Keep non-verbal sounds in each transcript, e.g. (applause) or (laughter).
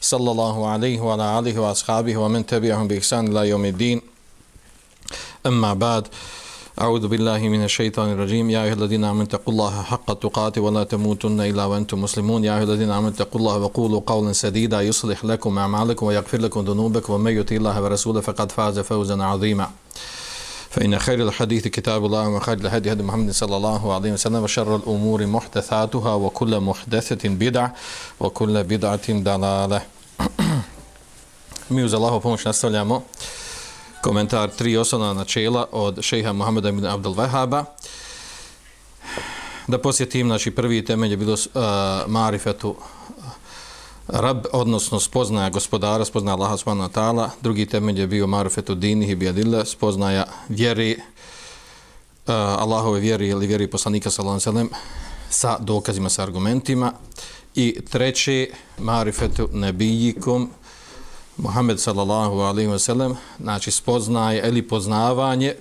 صلى الله عليه وعلى آله وأصحابه ومن تبعهم بإحسان إلى يوم الدين أما بعد أعوذ بالله من الشيطان الرجيم يا أيها الذين آمنوا اتقوا الله حق تقاته ولا تموتن إلا وأنتم مسلمون يا أيها الذين آمنوا اتقوا الله وقولوا قولا سديدا يصلح لكم أعمالكم ويغفر لكم ذنوبكم ومن يطع الله ورسوله فقد فاز فوزا عظيما فإن خير الحديث كتاب الله وخير الهدي هدي محمد صلى الله عليه وسلم وشر الأمور محدثاتها وكل محدثة بدعة وكل بدعة ضلالة Mi uz Allahovu pomoć nastavljamo komentar tri osnovna načela od šeha Muhammeda ibn Abdul Vahaba. Da posjetim, znači prvi temelj je bilo uh, marifetu rab, odnosno spoznaja gospodara, spoznaja Allaha subhanahu wa ta'ala. Drugi temelj je bio marufetu dinih i bijadilla, spoznaja vjeri, uh, eh, Allahove vjeri ili vjeri poslanika sallallahu alaihi sa dokazima, sa argumentima. I treći, marifetu nebijikom, Muhammed sallallahu alaihi wa sallam, znači spoznaje ili poznavanje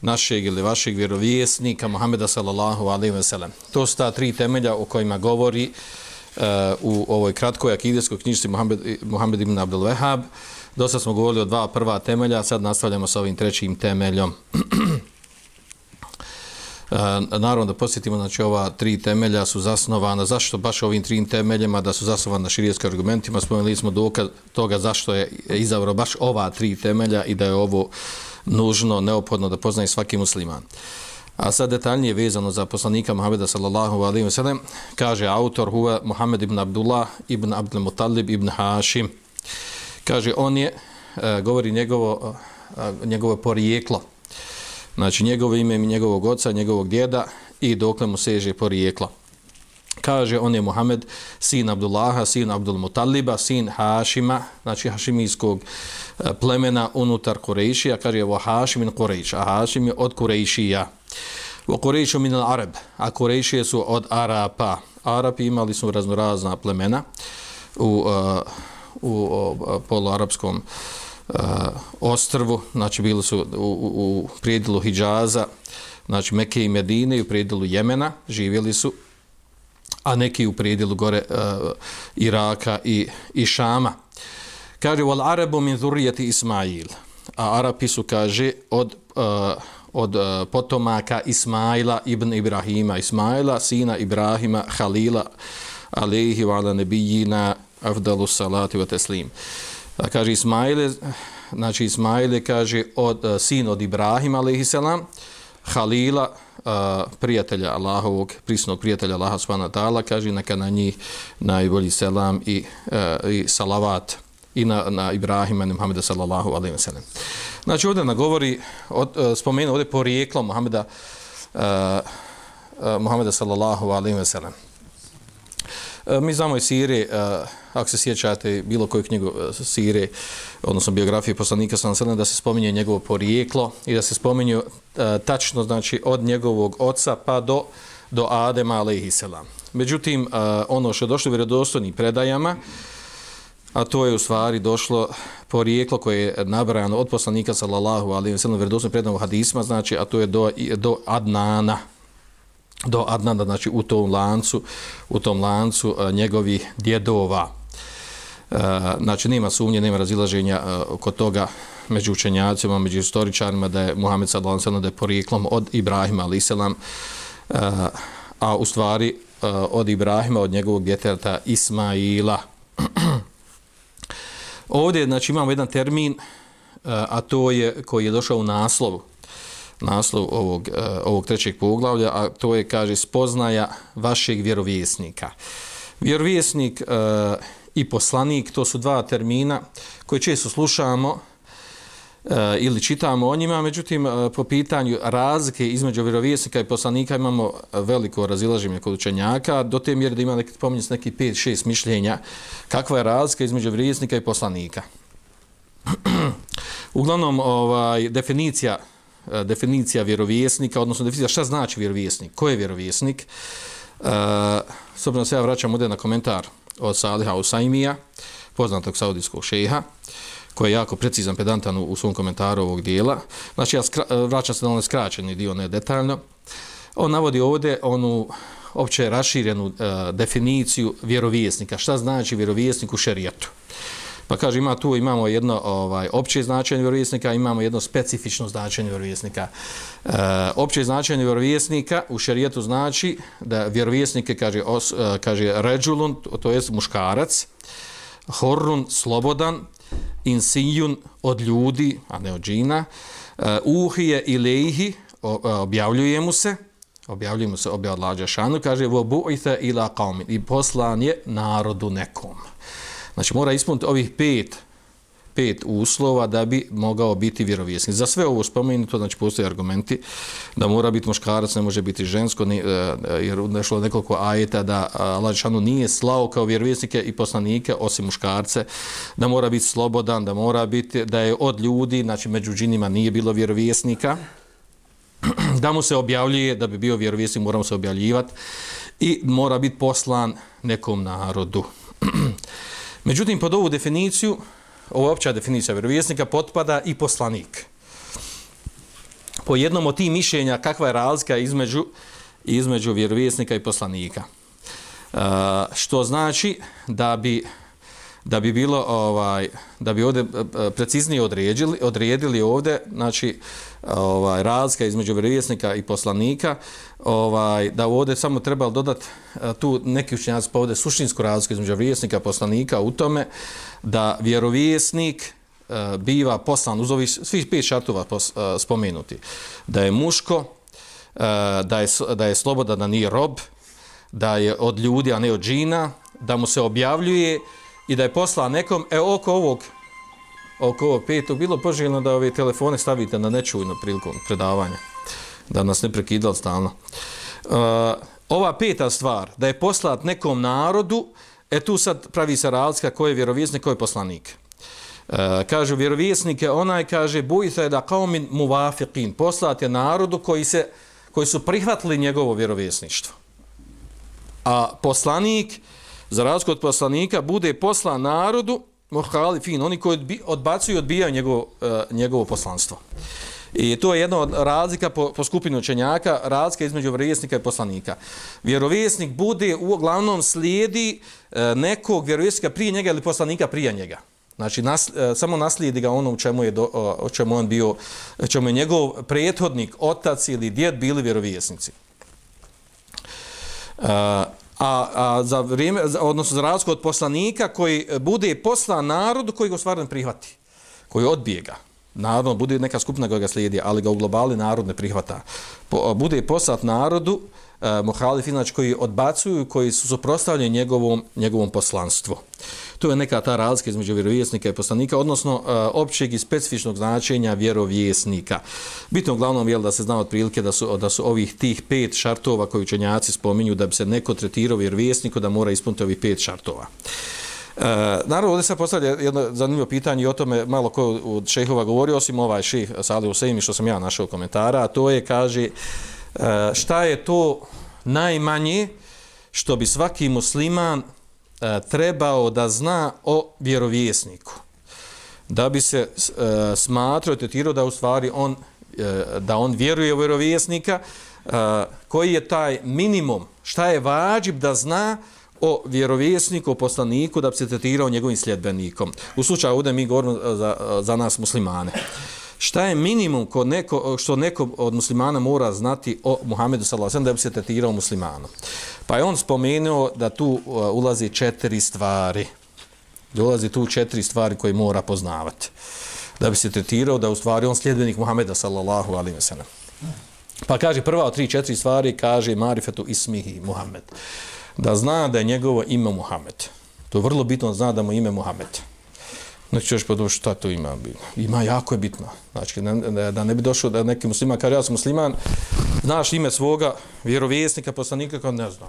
našeg ili vašeg vjerovjesnika Muhammeda sallallahu alaihi wa sallam. To su ta tri temelja o kojima govori uh, Eh, u ovoj kratkoj akidijskoj knjižici Muhammed, Muhammed ibn Abdul Wehab. Dosta smo govorili o dva prva temelja, sad nastavljamo sa ovim trećim temeljom. E, (clears throat) naravno da posjetimo, znači ova tri temelja su zasnovana, zašto baš ovim tri temeljima da su zasnovana na širijeskim argumentima, spomenuli smo dokaz toga zašto je izabrao baš ova tri temelja i da je ovo nužno, neophodno da poznaje svaki musliman. A sad detaljnije vezano za poslanika Muhammeda sallallahu alaihi wa sallam, kaže autor huve Muhammed ibn Abdullah ibn Abdul Muttalib ibn Hashim. Kaže, on je, e, govori njegovo, e, njegovo porijeklo, znači njegovo ime i njegovog oca, njegovog djeda i dokle mu seže porijeklo. Kaže, on je Muhammed, sin Abdullaha, sin Abdul Mutaliba, sin Hašima, znači Hašimijskog e, plemena unutar Kurejšija, kaže, evo Hašimin Kurejš, a Hašim je od Kurejšija. U Kurejšu min al Arab, a Kurejšije su od Arapa. Arapi imali su raznorazna plemena u, uh, u uh, poluarapskom uh, ostrvu, znači bili su u, u, u prijedilu Hidžaza, znači Mekke i Medine i u prijedilu Jemena živjeli su, a neki u prijedilu gore uh, Iraka i, i Šama. Kaže, wal arabu min zurrijeti Ismail. A Arapi su, kaže, od, uh, od e, potomaka Ismaila ibn Ibrahima. Ismaila, sina Ibrahima, Halila, alaihi wa ala nebijina, afdalu salati wa teslim. Kaže Ismaile, znači Ismaile kaže od e, sin od Ibrahima alejselam, Halila uh, prijatelja Allahovog, prisnog prijatelja Allaha subhanahu wa ta'ala, kaže neka na njih najbolji selam i, uh, i salavat i na, na Ibrahima i Muhammeda sallallahu alaihi wa sellem. Znači ovdje na govori od e, spomenu ovdje porijeklo Muhameda uh, uh, Muhameda sallallahu alaihi ve sellem. Mi znamo i Sire, uh, ako se sjećate bilo koju knjigu uh, Sire, odnosno biografije poslanika sam sredno, da se spominje njegovo porijeklo i da se spominje uh, tačno znači od njegovog oca pa do, do Adema alaihisselam. Međutim, uh, ono što je došlo u vjerodostojnim predajama, a to je u stvari došlo porijeklo koje je nabrano od poslanika sallallahu alejhi ve sellem vjerodostojnim predajama hadisma, znači, a to je do, do Adnana, do Adnana, znači u tom lancu, u tom lancu uh, njegovih djedova. E, znači nema sumnje, nema razilaženja e, kod toga među učenjacima, među historičarima da je Muhammed sallallahu alejhi ve da je porijeklom od Ibrahima alejhi selam a u stvari od Ibrahima od njegovog djeteta Ismaila. (clears throat) Ovdje znači imamo jedan termin e, a to je koji je došao u naslovu naslov ovog, e, ovog trećeg poglavlja, a to je, kaže, spoznaja vašeg vjerovjesnika. Vjerovjesnik e, i poslanik, to su dva termina koje često slušamo Eh, ili čitamo o njima, međutim, eh, po pitanju razlike između vjerovjesnika i poslanika imamo eh, veliko razilaženje kod učenjaka, do te mjere da ima neki, pominje neki 5-6 mišljenja. Kakva je razlika između vjerovjesnika i poslanika. (clears throat) Uglavnom, ovaj, definicija, definicija vjerovjesnika, odnosno definicija šta znači vjerovjesnik, ko je vjerovjesnik, uh, s obzirom se ja vraćam ovdje na komentar od Saliha Usaimija, poznatog saudijskog šeha, koji je jako precizan, pedantan u, u svom komentaru ovog dijela. Znači, ja skra, vraćam se na onaj skraćeni dio, ne detaljno. On navodi ovdje onu opće raširenu e, definiciju vjerovjesnika. Šta znači vjerovjesnik u šerijetu? Pa kaže, ima tu, imamo jedno ovaj, opće značenje vjerovjesnika, imamo jedno specifično značenje vjerovjesnika. E, opće značenje vjerovjesnika u šerijetu znači da vjerovjesnike kaže, os, e, kaže ređulun, to jest muškarac, horrun, slobodan, insijun od ljudi, a ne od džina, uh, uhije i lehi, e, objavljuje mu se, objavljuje mu se objavljađa šanu, kaže, vo ila qaumin, i poslan je narodu nekom. Znači mora ispuniti ovih pet, pet uslova da bi mogao biti vjerovjesnik. Za sve ovo spomenuto, znači postoje argumenti da mora biti muškarac, ne može biti žensko, e, e, jer nešlo nekoliko ajeta da e, Allah Žešanu nije slao kao vjerovjesnike i poslanike osim muškarce, da mora biti slobodan, da mora biti, da je od ljudi, znači među džinima nije bilo vjerovjesnika, (clears throat) da mu se objavljuje, da bi bio vjerovjesnik, moramo se objavljivati i mora biti poslan nekom narodu. (clears throat) Međutim, pod ovu definiciju, ovo je opća definicija vjerovjesnika, potpada i poslanik. Po jednom od tih mišljenja, kakva je razlika između, između vjerovjesnika i poslanika. E, što znači da bi da bi bilo ovaj da bi ovdje e, e, preciznije odredili odredili ovdje znači ovaj razlika između vjerovjesnika i poslanika ovaj da ovdje samo trebalo dodati e, tu neki učenjaci pa ovdje suštinsku razliku između vjerovjesnika i poslanika u tome da vjerovjesnik e, biva poslan uz ovih svih pet šartova eh, spomenuti da je muško eh, da je da je sloboda da nije rob da je od ljudi a ne od džina da mu se objavljuje i da je poslan nekom, e oko ovog oko ovog petog, bilo poželjno da ove telefone stavite na nečujno prilikom predavanja, da nas ne prekidali stalno. Ova peta stvar, da je poslat nekom narodu, e tu sad pravi se razlika ko je vjerovjesnik, ko je poslanik. E, kaže vjerovjesnike, onaj kaže, bujte da kao min muvafiqin, poslat je narodu koji, se, koji su prihvatili njegovo vjerovjesništvo. A poslanik, za razliku od poslanika, bude poslan narodu, muhalifin, oni koji odbacuju i odbijaju njegovo, e, njegovo poslanstvo. I to je jedna od razlika po, po skupinu učenjaka, razlika između vjerovjesnika i poslanika. Vjerovjesnik bude u glavnom slijedi e, nekog vjerovjesnika prije njega ili poslanika prije njega. Znači, nas, e, samo naslijedi ga ono u čemu je, do, o čemu on bio, čemu je njegov prethodnik, otac ili djed bili vjerovjesnici. E, a, a za vrijeme, odnosno za razliku od poslanika koji bude poslan narodu koji ga stvarno prihvati, koji odbije ga. Naravno, bude neka skupina koja ga slijedi, ali ga u globali narod ne prihvata. Po, bude poslat narodu, e, mohalifi, znači koji odbacuju, koji su suprostavljeni njegovom, njegovom poslanstvu. To je neka ta razlika između vjerovjesnika i poslanika, odnosno e, općeg i specifičnog značenja vjerovjesnika. Bitno uglavnom je da se zna otprilike da su, da su ovih tih pet šartova koji učenjaci spominju da bi se neko tretirao vjerovjesniku da mora ispuniti ovih pet šartova. E, naravno, ovdje se postavlja jedno zanimljivo pitanje i o tome malo ko od šehova govori, osim ovaj šeh Sali Useimi što sam ja našao komentara, a to je, kaže, e, šta je to najmanje što bi svaki musliman e, trebao da zna o vjerovjesniku. Da bi se e, smatrao, tetirao da u stvari on, da on vjeruje u vjerovjesnika, koji je taj minimum, šta je vađib da zna o vjerovjesniku, o poslaniku, da bi se tretirao njegovim sljedbenikom. U slučaju ovdje mi govorimo za, za nas muslimane. Šta je minimum kod neko, što neko od muslimana mora znati o Muhammedu sallallahu da bi se tretirao muslimanom? Pa je on spomenuo da tu uh, ulazi četiri stvari. Da ulazi tu četiri stvari koje mora poznavati. Da bi se tretirao da u stvari on sljedbenik Muhammeda sallallahu alaihi wa sallam. Pa kaže prva od tri, četiri stvari, kaže marifetu ismihi Muhammed. Da zna da je njegovo ime Muhammed. To je vrlo bitno da zna da mu ime Muhammed. Znači ćeš pa šta to ima? Ima jako je bitno. Znači ne, ne, da ne bi došao da neki musliman kaže ja sam musliman, znaš ime svoga vjerovjesnika, poslanika, kao ne znam.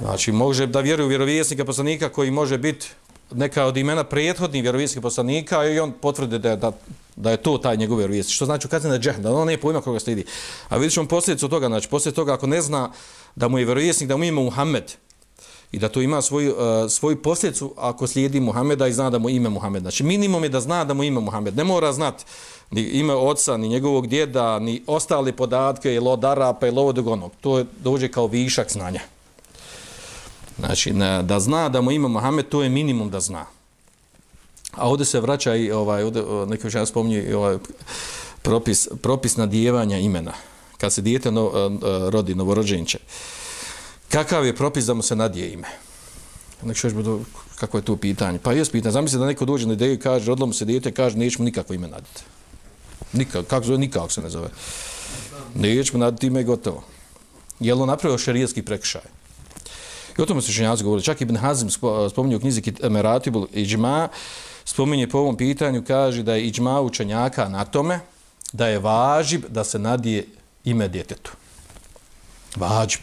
Znači može da vjeruje u vjerovjesnika, poslanika koji može biti neka od imena prethodnih vjerovjesnika poslanika i on potvrde da, da, da je to taj njegov vjerovijesnik. Što znači ukazati na džehl, da on nije pojma koga slidi. A vidjet ćemo posljedicu toga, znači poslije toga ako ne zna da mu je vjerovijesnik, da mu ima Muhammed, i da to ima svoju, uh, e, svoju posljedicu ako slijedi Muhameda i zna da mu ime Muhammed. Znači minimum je da zna da mu ime Muhammed. Ne mora znati ni ime oca, ni njegovog djeda, ni ostale podatke, ili od Arapa, ili ovo dogonog. To je, dođe kao višak znanja. Znači, ne, da zna da mu ima Muhammed, to je minimum da zna. A ovdje se vraća i ovaj, ovdje, neko još ja spominje, ovaj, propis, propis nadijevanja imena. Kad se dijete no, e, e, rodi novorođenče. Kakav je propis da mu se nadije ime? Neko još budu, kako je to pitanje? Pa jes pitanje. Zamisli da neko dođe na ideju i kaže, rodilo mu se dijete, kaže, nećemo nikakvo ime naditi. Nikak, kako zove, nikako se ne zove. Nećemo naditi ime gotovo. Je li on napravio šarijetski prekšaj? I o tome se učenjaci govorili. Čak Ibn Hazim spominje u knjizi Meratibul Iđma, spominje po ovom pitanju, kaže da je Iđma učenjaka na tome da je važib da se nadije ime djetetu. Važib.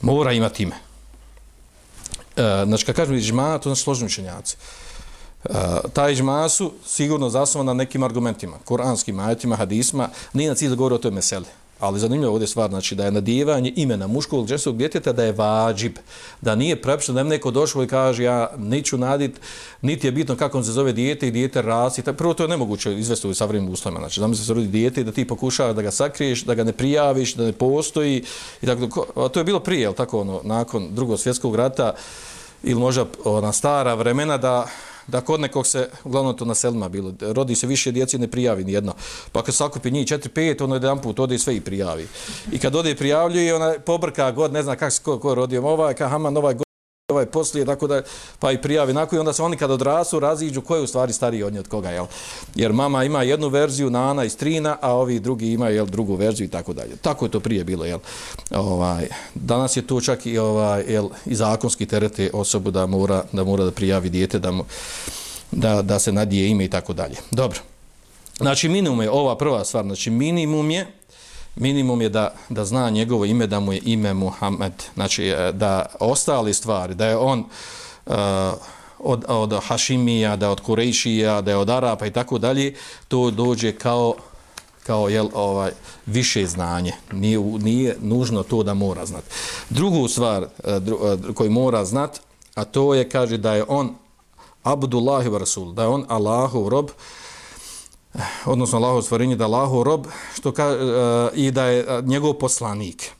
Mora imati ime. E, znači, kad kažemo Iđma, to znači složni učenjaci. E, ta Iđma su sigurno zasnovana nekim argumentima, koranskim ajetima, hadisma, nije na cilj da govori o toj meseli. Ali zanimljivo ovdje stvar, znači da je nadijevanje imena muškog ili ženskog djeteta da je vađib, da nije prepišno, da je neko došlo i kaže ja neću nadit, niti je bitno kako on se zove dijete i dijete rasi. Prvo to je nemoguće izvesti u savremenim uslovima. Znači da mi se rodi dijete i da ti pokušava da ga sakriješ, da ga ne prijaviš, da ne postoji. I tako, to je bilo prije, tako ono, nakon drugog svjetskog rata ili možda ona stara vremena da da kod nekog se, uglavnom to na selima bilo, rodi se više djeci, ne prijavi ni jedno. Pa kad sakupi njih četiri, pet, ono jedan put ode i sve i prijavi. I kad ode i prijavljuje, ona pobrka god, ne zna kako se ko, ko rodio, ovaj, ka haman, ovaj god, ovaj poslije, tako da, pa i prijavi nakon i onda se oni kad odrasu raziđu ko je u stvari stariji od nje od koga, jel? Jer mama ima jednu verziju, Nana i Strina, a ovi drugi imaju jel, drugu verziju i tako dalje. Tako je to prije bilo, jel? Ovaj, danas je to čak i, ovaj, jel, i zakonski terete osobu da mora da, mora da prijavi dijete, da, mu, da, da se nadije ime i tako dalje. Dobro. Znači, minimum je ova prva stvar, znači minimum je minimum je da, da zna njegovo ime, da mu je ime Muhammed. Znači, e, da ostali stvari, da je on uh, od, od Hašimija, da je od Kurejšija, da je od Arapa i tako dalje, to dođe kao kao jel, ovaj, više znanje. Nije, nije nužno to da mora znat. Drugu stvar e, dru, e, koju mora znat, a to je, kaže, da je on Abdullahi Rasul, da je on Allahov rob, odnosno Allahov stvarenje, da Allahov rob što ka, uh, i da je e, njegov poslanik.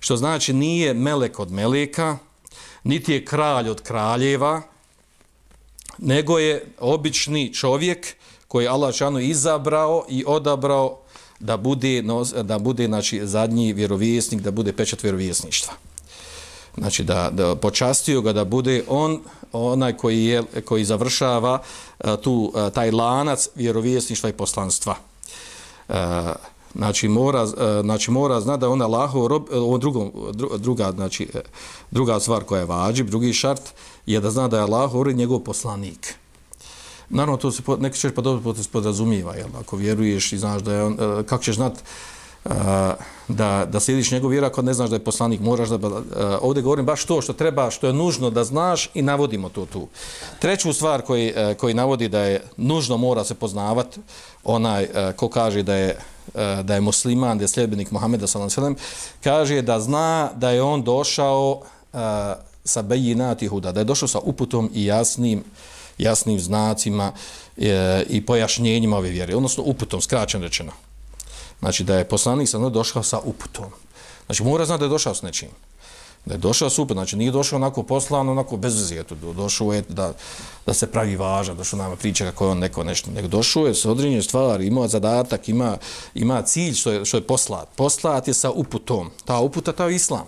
Što znači nije melek od meleka, niti je kralj od kraljeva, nego je obični čovjek koji je Allah šanu izabrao i odabrao da bude, da bude znači, zadnji vjerovjesnik, da bude pečat vjerovjesništva znači da, da počastio ga da bude on onaj koji je koji završava a, tu a, taj lanac vjerovjesništva i poslanstva. Uh, znači mora znači mora zna da ona Allahov rob ovo drugom dru, druga znači druga stvar koja je važi, drugi šart je da zna da je Allahov rob njegov poslanik. Naravno to se neki ćeš pa dobro podrazumijeva, jel? Ako vjeruješ i znaš da je on, kako ćeš znati da, da slijediš njegov vjera ako ne znaš da je poslanik, moraš da... Uh, ovdje govorim baš to što treba, što je nužno da znaš i navodimo to tu. Treću stvar koji, uh, koji navodi da je nužno mora se poznavat onaj uh, ko kaže da je e, da je musliman, da je sljedbenik Muhammeda s.a.v. kaže da zna da je on došao uh, sa bejinati huda, da je došao sa uputom i jasnim jasnim znacima e, i pojašnjenjima ove vjere, odnosno uputom, skraćeno rečeno. Znači da je poslanik sa došao sa uputom. Znači mora znati da je došao s nečim. Da je došao s uputom. Znači nije došao onako poslano, onako bez uzijetu. Došao je da, da se pravi važan, došao nama priča kako je on neko nešto. Nego došao je s određenjem stvari, ima zadatak, ima, ima cilj što je, što je poslat. Poslat je sa uputom. Ta uputa, ta je islam.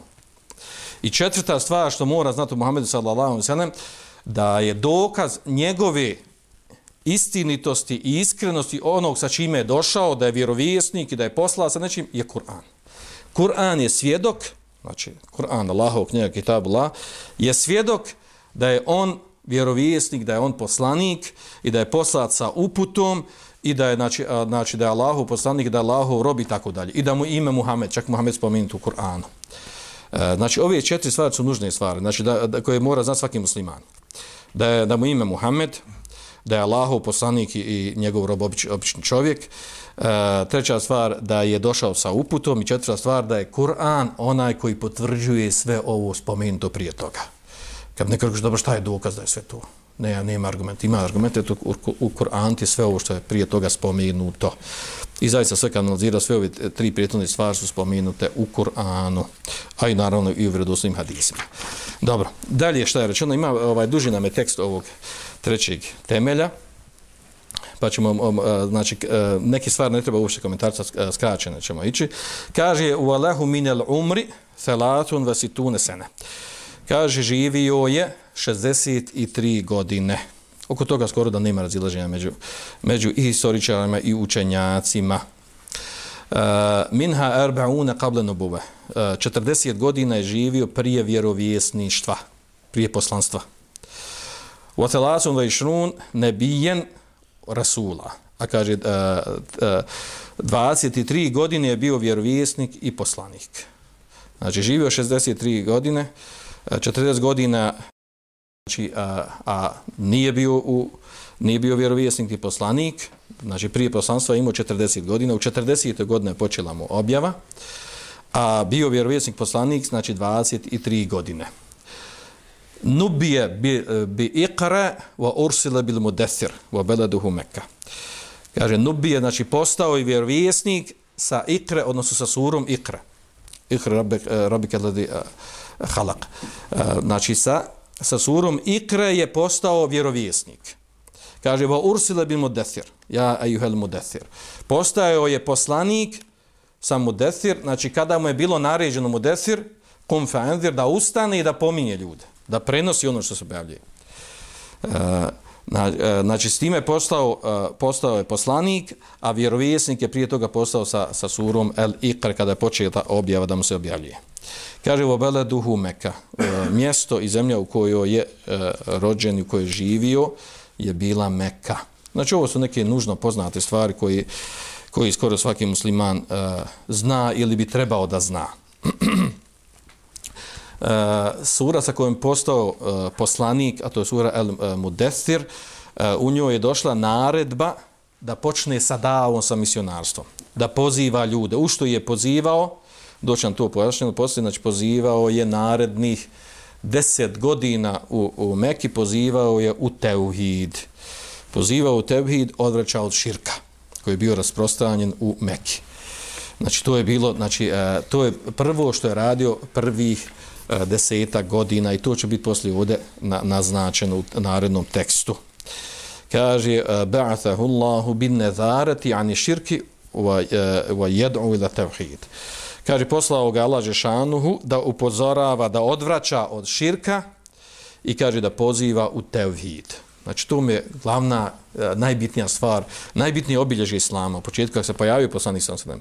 I četvrta stvar što mora znati u Muhammedu sallallahu sallam, da je dokaz njegove istinitosti i iskrenosti onog sa čime je došao, da je vjerovjesnik i da je poslao sa nečim, je Kur'an. Kur'an je svjedok, znači Kur'an, Allahov knjiga, kitab Allah, je svjedok da je on vjerovjesnik, da je on poslanik i da je poslat sa uputom i da je, znači, znači da je Allahov poslanik, da je Allahov rob i tako dalje. I da mu ime Muhammed, čak Muhammed spomenuti u Kur'anu. E, znači, ove četiri stvari su nužne stvari, znači da, da koje mora znati svaki musliman. da, je, da mu ime Muhammed, da je Allahov poslanik i njegov rob obični čovjek. E, treća stvar, da je došao sa uputom i četvrta stvar, da je Kur'an onaj koji potvrđuje sve ovo spomenuto prije toga. Kad neko kaže, dobro, šta je dokaz da je sve to? Ne, nema argumenta. Ima argumente, to u, u Kur'an ti sve ovo što je prije toga spomenuto. I zaista sve kad analizira, sve ove tri prijetne stvari su spomenute u Kur'anu, a i naravno i u vredosnim hadisima. Dobro, dalje šta je rečeno, ima ovaj duži nam je tekst ovog trećeg temelja, pa ćemo, um, uh, znači, uh, neke stvari ne treba uopšte komentarca uh, skraćene ćemo ići. Kaže, u alehu minel umri, selatun vasitune sene. Kaže, živio je 63 godine. Oko toga skoro da nema razilaženja među, među i historičarima i učenjacima. Uh, minha erbauna qabla nubuve. E, uh, 40 godina je živio prije vjerovjesništva, prije poslanstva. Wa thalathun wa ishrun nabiyyan rasula. A kaže uh, uh, 23 godine je bio vjerovjesnik i poslanik. Znači živio 63 godine, e, 40 godina znači, a, a nije bio u nije bio vjerovjesnik i poslanik, znači prije poslanstva imao 40 godina, u 40. godine počela mu objava, a bio vjerovjesnik poslanik, znači 23 godine. Nubije bi, bi ikra wa ursila bil mudesir wa beleduhu Mekka. Kaže, Nubije, znači postao i vjerovjesnik sa ikre, odnosno sa surom ikre. Ikre rabike, rabik ladi halak. Znači sa sa surom Ikre je postao vjerovjesnik. Kaže, va ursile bi mudethir, ja ajuhel mudethir. Postao je poslanik sa mudethir, znači kada mu je bilo naređeno mudethir, kum fa'endir, da ustane i da pominje ljude, da prenosi ono što se objavljuje. Uh, E, znači, s time je postao, e, postao je poslanik, a vjerovjesnik je prije toga postao sa, sa surom El Iqr kada je počeo ta objava da mu se objavljuje. Kaže u Beleduhu Meka, e, mjesto i zemlja u kojoj je rođen i u kojoj je živio je bila Meka. Znači ovo su neke nužno poznate stvari koji, koji skoro svaki musliman uh, zna ili bi trebao da zna. (clears throat) uh, sura sa kojom postao uh, poslanik, a to je sura El eh, Mudestir, uh, u njoj je došla naredba da počne sa davom sa misionarstvom. Da poziva ljude. U što je pozivao? doći nam to pojašnjeno, poslije, znači pozivao je narednih deset godina u, u Meki, pozivao je u Teuhid. Pozivao u Teuhid, odvraćao od širka, koji je bio rasprostranjen u Meki. Znači, to je bilo, znači, to je prvo što je radio prvih E, deseta godina i to će biti poslije ovdje na, naznačeno u narednom tekstu. Kaže, e, ba'athahu Allahu bin nezarati ani širki wa, e, wa jed'u ila tevhid kaže poslao ga Allah Žešanuhu da upozorava, da odvraća od širka i kaže da poziva u tevhid. Znači to mi je glavna, E, najbitnija stvar, najbitnije obilježje Islama. U početku kada se pojavio poslanik sa znači se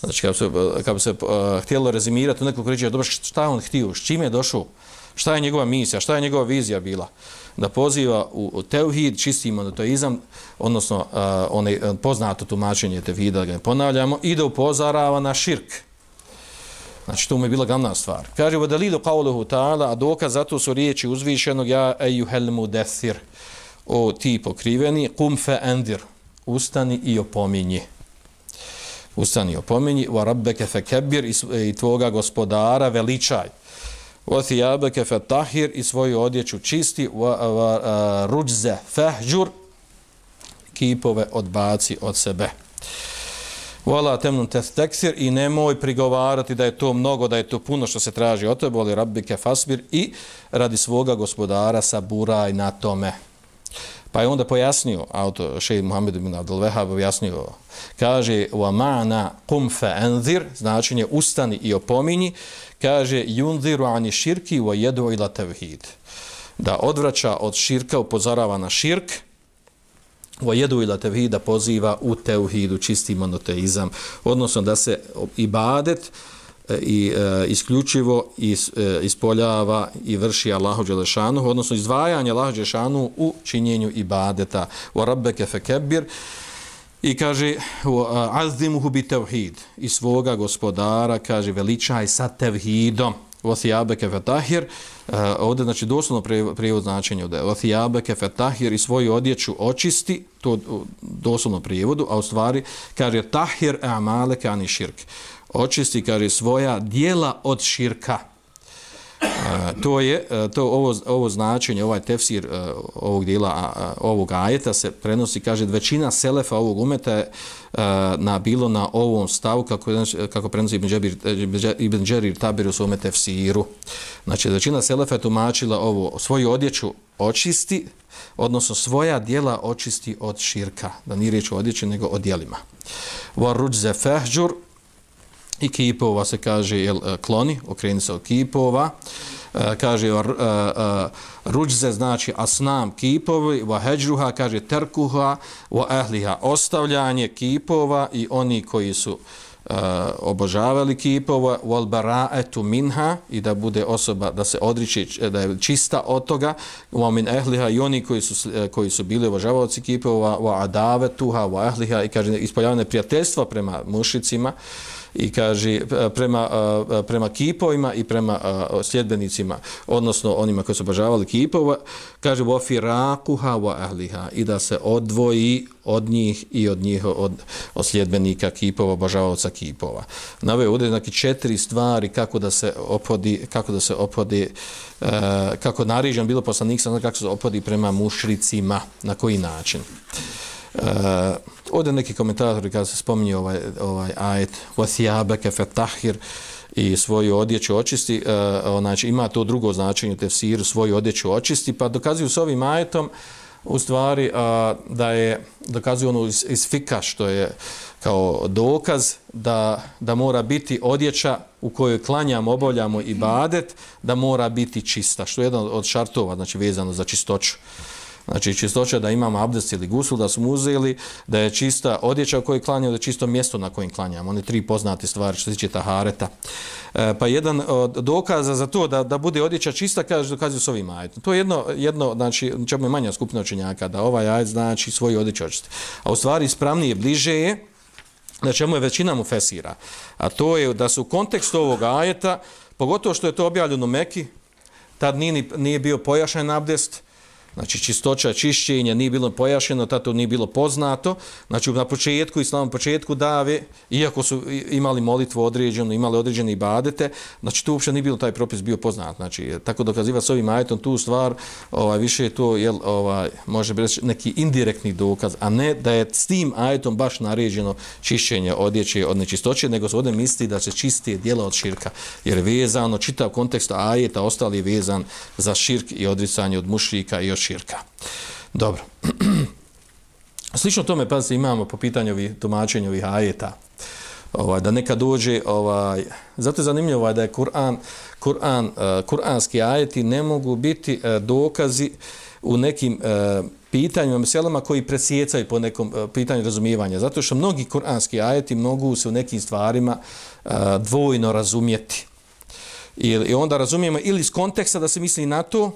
znači kada se, kad se uh, htjelo rezimirati u nekoliko reći, dobro šta on htio, s čime je došao, šta je njegova misija, šta je njegova vizija bila, da poziva u, u tevhid, čisti monoteizam, odnosno uh, onaj e, poznato tumačenje tevhida, da ga ne ponavljamo, i da upozarava na širk. Znači, to mu je bila glavna stvar. Kaže, u dalilu qavluhu ta'ala, a dokaz zato su riječi uzvišenog, ja ejuhel helmu desir o ti pokriveni, kum fe endir, ustani i opominji. Ustani i opominji, wa rabbeke fe kebir, e, i tvoga gospodara veličaj. Wa thijabeke fe tahir, i svoju odjeću čisti, wa, wa uh, ruđze fehđur, kipove odbaci od sebe. Vala temnun teksir i nemoj prigovarati da je to mnogo, da je to puno što se traži od tebe, ali rabbike fasbir i radi svoga gospodara saburaj na tome. Pa je onda pojasnio, auto šeji Muhammed ibn Abdul Wahhab objasnio, kaže wa ma'na qum fa anzir, značenje ustani i opominji, kaže yunziru ani shirki wa yad'u ila tawhid. Da odvraća od širka, upozorava na širk, wa yad'u ila tevhida poziva u tevhidu, čisti monoteizam, odnosno da se ibadet uh, E, i e, isključivo is, e, ispoljava i vrši Allahu Đelešanu, odnosno izdvajanje Allahu Đelešanu u činjenju ibadeta. Wa rabbeke fekebir i kaže azimuhu bi tevhid. I svoga gospodara kaže veličaj sa tevhidom. Vosijabeke fetahir, uh, e, ovdje znači doslovno prijevod značenja ovdje, Vosijabeke fetahir i svoju odjeću očisti, to doslovno prijevodu, a u stvari kaže tahir amaleke ani širk. Očisti, kaže, svoja dijela od širka. Uh, to je e, to ovo ovo značenje ovaj tefsir e, ovog djela ovog ajeta se prenosi kaže većina selefa ovog umeta je na bilo na ovom stavu kako znači, kako prenosi Ibn Džabir Ibn Džerir Tabir u svom tefsiru znači većina selefa je tumačila ovo svoju odjeću očisti odnosno svoja djela očisti od širka da nije riječ o odjeći nego o dijelima. wa rujza fahjur i kipova se kaže jel, e, kloni, okreni se od kipova, e, kaže e, e ruđze znači asnam kipovi, wa heđruha kaže terkuha, wa ehliha ostavljanje kipova i oni koji su uh, obožavali kipova, wal bara'etu minha i da bude osoba da se odriče da je čista od toga, wa min ehliha i oni koji su, koji su bili obožavaoci kipova, wa adavetuha, wa ehliha i kaže ispoljavane prijateljstva prema mušicima, i kaže e, prema, e, prema kipovima i prema e, sljedbenicima, odnosno onima koji su obožavali kipova, kaže wa firaquha wa ahliha i da se odvoji od njih i od njih od, od sljedbenika kipova, obožavaoca kipova. Nave ovdje znači četiri stvari kako da se opodi, kako da se opodi kako narižan bilo poslanik sam kako se opodi prema mušricima, na koji način. Uh, ovdje neki komentatori kada se spominje ovaj, ovaj ajet وَثِيَابَكَ فَتَحِرْ i svoju odjeću očisti, uh, znači ima to drugo značenje tefsir, svoju odjeću očisti, pa dokazuju s ovim ajetom u stvari uh, da je dokazuju ono iz, iz fika što je kao dokaz da, da mora biti odjeća u kojoj klanjamo, obavljamo i badet, da mora biti čista, što je jedan od šartova, znači vezano za čistoću. Znači čistoća da imamo abdest ili gusul, da smo uzeli, da je čista odjeća u kojoj klanjamo, da je čisto mjesto na kojim klanjamo. One tri poznate stvari što se tiče tahareta. E, pa jedan od dokaza za to da, da bude odjeća čista, kaže, dokazuju s ovim ajetom. To je jedno, jedno znači, čemu je manja skupina učenjaka, da ovaj ajet znači svoju odjeću očisti. A u stvari ispravnije, bliže je, na čemu je većina mu fesira. A to je da su u kontekstu ovog ajeta, pogotovo što je to objavljeno u Meki, tad nije, nije bio pojašan abdest, Znači čistoća čišćenja nije bilo pojašeno, tato nije bilo poznato. Znači na početku, islamom početku dave, iako su imali molitvu određenu, imali određene ibadete, znači tu uopšte nije bilo taj propis bio poznat. Znači tako dokaziva s ovim ajetom tu stvar, ovaj, više je to, jel, ovaj, može reći neki indirektni dokaz, a ne da je s tim ajetom baš naređeno čišćenje odjeće od nečistoće, nego se ovdje misli da se čistije dijela od širka. Jer vezano, čitav kontekst ajeta, ostali je vezan za širk i odricanje od mušrika i još širka. Dobro. (clears throat) Slično tome, pa se imamo po pitanju ovih tumačenja ovih ajeta. Ovaj, da neka dođe, ovaj, zato je zanimljivo ovaj, da je Kur'an, Kur'an, uh, kur'anski ajeti ne mogu biti uh, dokazi u nekim uh, pitanjima, meselama koji presjecaju po nekom uh, pitanju razumijevanja. Zato što mnogi kur'anski ajeti mogu se u nekim stvarima uh, dvojno razumjeti. I, I onda razumijemo ili iz konteksta da se misli na to,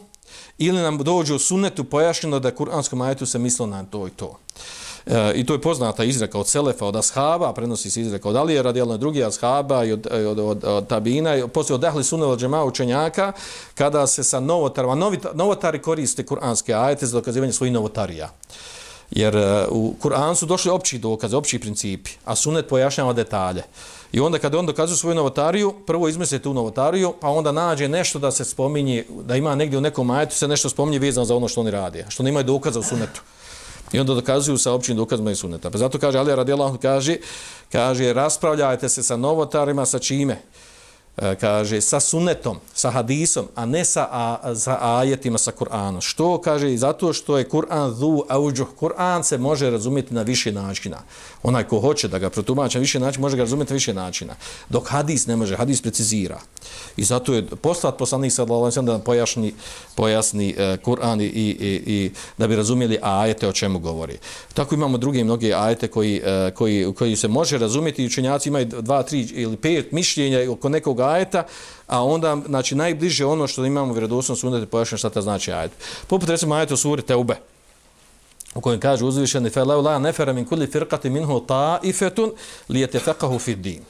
ili nam dođe u sunnetu pojašnjeno da je kuranskom ajetu se mislo na to i to. E, I to je poznata izreka od Selefa, od Ashaba, prenosi se izreka od Alije, radijalno drugi Ashaba i od, e, od, od, od Tabina, i poslije od Ehli Džema učenjaka, kada se sa novotarima, novotari koriste kuranske ajete za dokazivanje svojih novotarija. Jer e, u Kur'an su došli opći dokaze, opći principi, a sunet pojašnjava detalje. I onda kada on dokazuje svoju novotariju, prvo izmisli tu novotariju, pa onda nađe nešto da se spominje, da ima negdje u nekom majetu se nešto spominje vezano za ono što oni radi, što nemaju dokaza u sunetu. I onda dokazuju sa općim dokazima i suneta. Pa zato kaže Ali radijallahu kaže, kaže raspravljajte se sa novotarima sa čime? E, kaže sa sunnetom, sa hadisom, a ne sa a, sa ajetima sa Kur'anom. Što kaže zato što je Kur'an dhu auđuh. Kur'an se može razumjeti na više načina. Onaj ko hoće da ga protumači na više načina, može ga razumjeti na više načina. Dok hadis ne može, hadis precizira. I zato je poslat poslanik sa da nam pojasni, pojasni uh, Kur'an i, i, i, da bi razumjeli ajete o čemu govori. Tako imamo druge mnoge ajete koji, uh, koji, koji se može razumjeti i učenjaci imaju dva, tri ili pet mišljenja oko nekog ajeta, a onda znači najbliže ono što imamo vjerodostojno sunnete pojašnjenje šta ta znači ajet. Poput recimo ajet u suri Teube u kojem kaže uzvišeni fe la nefer min kulli firqati minhu ta'ifatun li yatafaqahu fi din.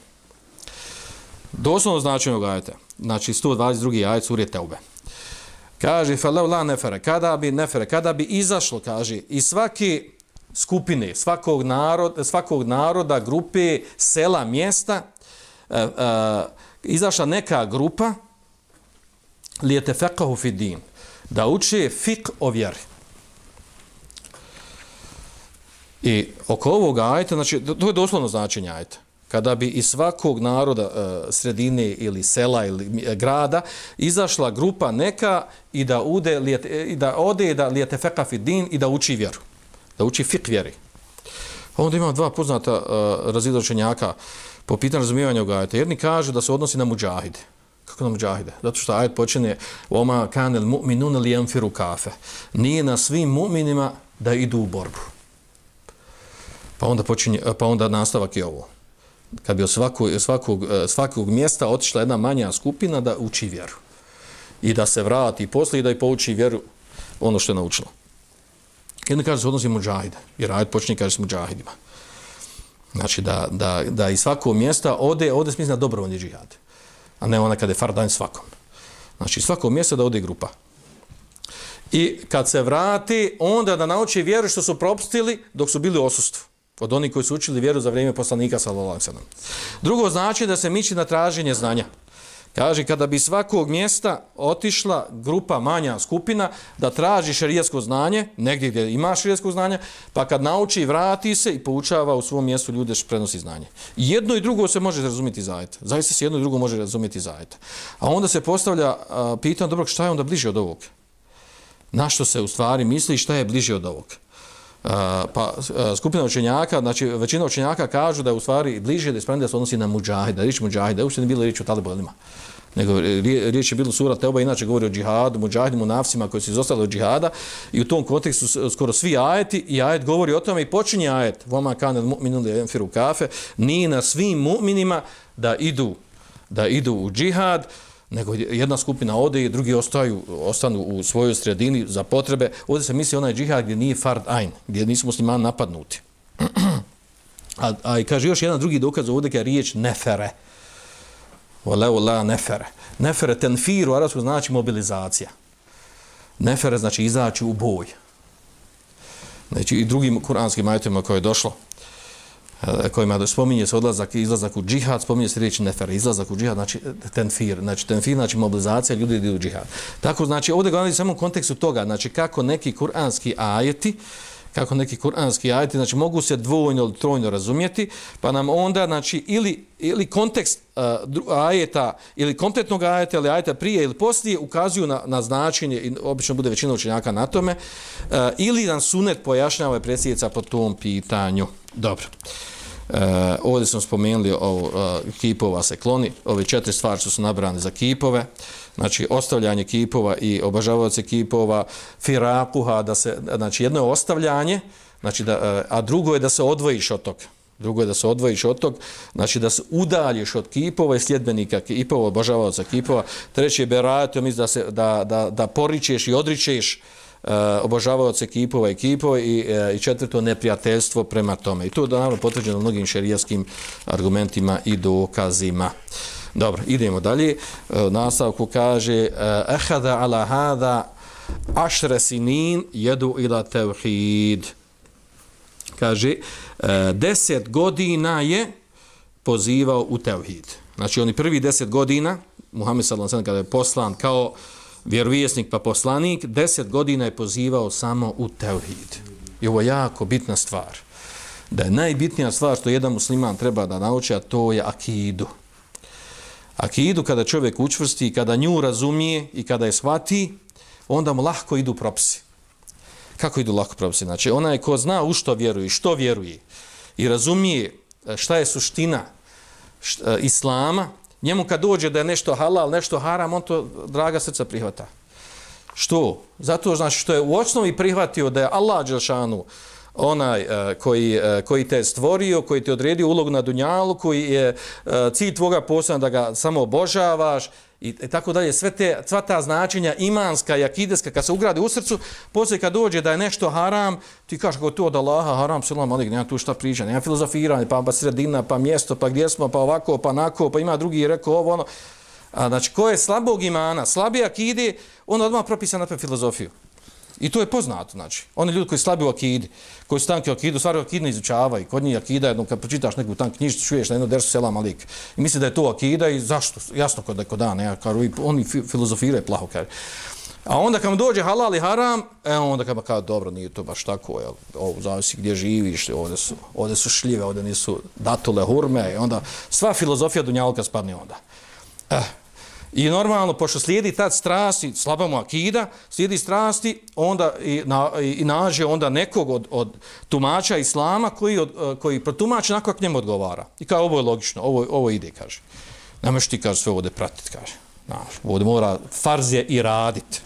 Doslovno znači ovog ajeta, znači 122. ajet sure Teube. Kaže fe la nefere, kada bi nefere, kada bi izašlo kaže i svaki skupine svakog naroda, svakog naroda, grupe, sela, mjesta, e, e, izašla neka grupa, lijete fekahu fidin, da uči fik o vjeri. I oko ovog ajta, znači, to je doslovno značenje ajta kada bi iz svakog naroda e, sredine ili sela ili e, grada izašla grupa neka i da ude e, i da ode da lijete fi din i da uči vjeru da uči fik vjeri. Onda imamo dva poznata uh, razidočenjaka po pitanju razumijevanja ovog ajeta jedni kažu da se odnosi na muđahide kako na muđahide zato što ajet počinje oma kanel mu'minun li yanfiru kafe nije na svim mu'minima da idu u borbu pa onda počinje pa onda nastavak je ovo kad bi od svakog, svakog, svakog mjesta otišla jedna manja skupina da uči vjeru. I da se vrati posle i da i pouči vjeru ono što je naučila. Jedna kaže se odnosi muđahide, jer ajet počinje kaže se muđahidima. Znači da, da, da iz svakog mjesta ode, ode smisli na dobrovoljni džihad. A ne ona kada je fardan svakom. Znači svakog mjesta da ode grupa. I kad se vrati, onda da nauči vjeru što su propustili dok su bili u osustvu od onih koji su učili vjeru za vrijeme poslanika sallallahu alejhi ve sellem. Drugo znači da se miči na traženje znanja. Kaže kada bi svakog mjesta otišla grupa manja skupina da traži šarijetsko znanje, negdje gdje ima šarijetsko znanje, pa kad nauči vrati se i poučava u svom mjestu ljude prenosi znanje. Jedno i drugo se može razumjeti zajedno. Zaista se jedno i drugo može razumjeti zajedno. A onda se postavlja pitanje, dobro, šta je onda bliže od ovog? Na što se u stvari misli šta je bliže od ovog? Eh, pa eh, skupina učenjaka, znači većina učenjaka kažu da je u stvari bliže da je da se odnosi na muđahida, riječ muđahida, uopšte ne bilo riječ o talibolima. Nego riječ je bilo sura Teoba, inače govori o džihadu, muđahidimu, nafsima koji su izostali od džihada i u tom kontekstu skoro svi ajeti i ajet govori o tome i počinje ajet vama kanel mu'minun enfiru kafe, ni na svim mu'minima da idu da idu u džihad, nego jedna skupina ode i drugi ostaju, ostanu u svojoj sredini za potrebe. Ovdje se misli onaj džihad gdje nije fard ajn, gdje nisu muslimani napadnuti. (clears throat) a, a i kaže još jedan drugi dokaz ovdje je riječ nefere. Voleo la nefere. Nefere tenfir u arabsku znači mobilizacija. Nefere znači izaći u boj. Znači i drugim kuranskim ajetima koje je došlo, E, kojima spominje se odlazak i izlazak u džihad, spominje se riječ nefer, izlazak u džihad, znači e, tenfir, znači tenfir, znači mobilizacija, ljudi idu u džihad. Tako, znači, ovdje govorim samo u kontekstu toga, znači kako neki kuranski ajeti, kako neki kuranski ajeti, znači mogu se dvojno ili trojno razumjeti, pa nam onda, znači, ili, ili kontekst uh, ajeta, ili kompletnog ajeta, ili ajeta prije ili poslije, ukazuju na, na značenje, i obično bude većina učenjaka na tome, uh, ili nam sunet pojašnjava predsjednica po tom pitanju. Dobro. E, ovdje smo spomenuli ovo, e, kipova se kloni, ove četiri stvari su su nabrane za kipove, znači ostavljanje kipova i obažavajuće kipova, firakuha, da se, znači jedno je ostavljanje, znači da, e, a drugo je da se odvojiš od toga. Drugo je da se odvojiš od tog, znači da se udaljiš od kipova i sljedbenika kipova, obožavaoca kipova. Treći je beratom da, se, da, da, da poričeš i odričeš uh, Eh, obožavaoce kipova i kipova i, eh, i četvrto neprijateljstvo prema tome. I to je naravno potvrđeno mnogim šerijaskim argumentima i dokazima. Dobro, idemo dalje. Uh, nastavku kaže ehada ala hada ašre sinin jedu ila tevhid. Kaže, uh, deset godina je pozivao u tevhid. Znači, oni prvi deset godina, Muhammed sallam kada je poslan kao vjerovjesnik pa poslanik, deset godina je pozivao samo u teuhid. I ovo je jako bitna stvar. Da je najbitnija stvar što jedan musliman treba da nauči, a to je akidu. Akidu kada čovjek učvrsti, kada nju razumije i kada je shvati, onda mu lahko idu propisi. Kako idu lahko propisi? Znači, onaj ko zna u što vjeruje, što vjeruje i razumije šta je suština šta, islama, njemu kad dođe da je nešto halal, nešto haram, on to draga srca prihvata. Što? Zato znači što je u osnovi prihvatio da je Allah Đelšanu onaj uh, koji, uh, koji te stvorio, koji te odredio ulogu na dunjalu, koji je uh, cilj tvoga posla da ga samo obožavaš i, i tako dalje. Sve te, sva ta značenja imanska i akideska kad se ugradi u srcu, poslije kad dođe da je nešto haram, ti kažeš kako to od Allaha, haram, selam, ali nema tu šta priča, nema filozofiranje, pa, pa sredina, pa mjesto, pa gdje smo, pa ovako, pa nako, pa ima drugi rekao ovo, ono. A, znači, ko je slabog imana, slabije akide, on odmah propisan na filozofiju. I to je poznato, znači. Oni ljudi koji slabi u akidi, koji su tanki u akidu, stvari u akidu ne izučavaju. Kod njih akida, jednom kad pročitaš neku tank knjižicu, čuješ na jednu dersu selam alik. I misli da je to akida i zašto? Jasno kod neko dan, ja, kao, oni filozofiraju plaho, kaže. A onda kad dođe halal i haram, e onda kad kao dobro, nije to baš tako, jel, ovo zavisi gdje živiš, ovdje su, ovdje su šljive, ovdje nisu datule, hurme, i onda sva filozofija dunjalka spadne onda. Eh, I normalno, pošto slijedi tad strasti, slaba mu akida, slijedi strasti, onda i, na, i nađe onda nekog od, od tumača islama koji, od, e, koji protumače nakon k njemu odgovara. I kao ovo je logično, ovo, ovo ide, kaže. Nemoješ ti, kaže, sve ovdje pratiti, kaže. Znaš, ovdje mora farzije i raditi.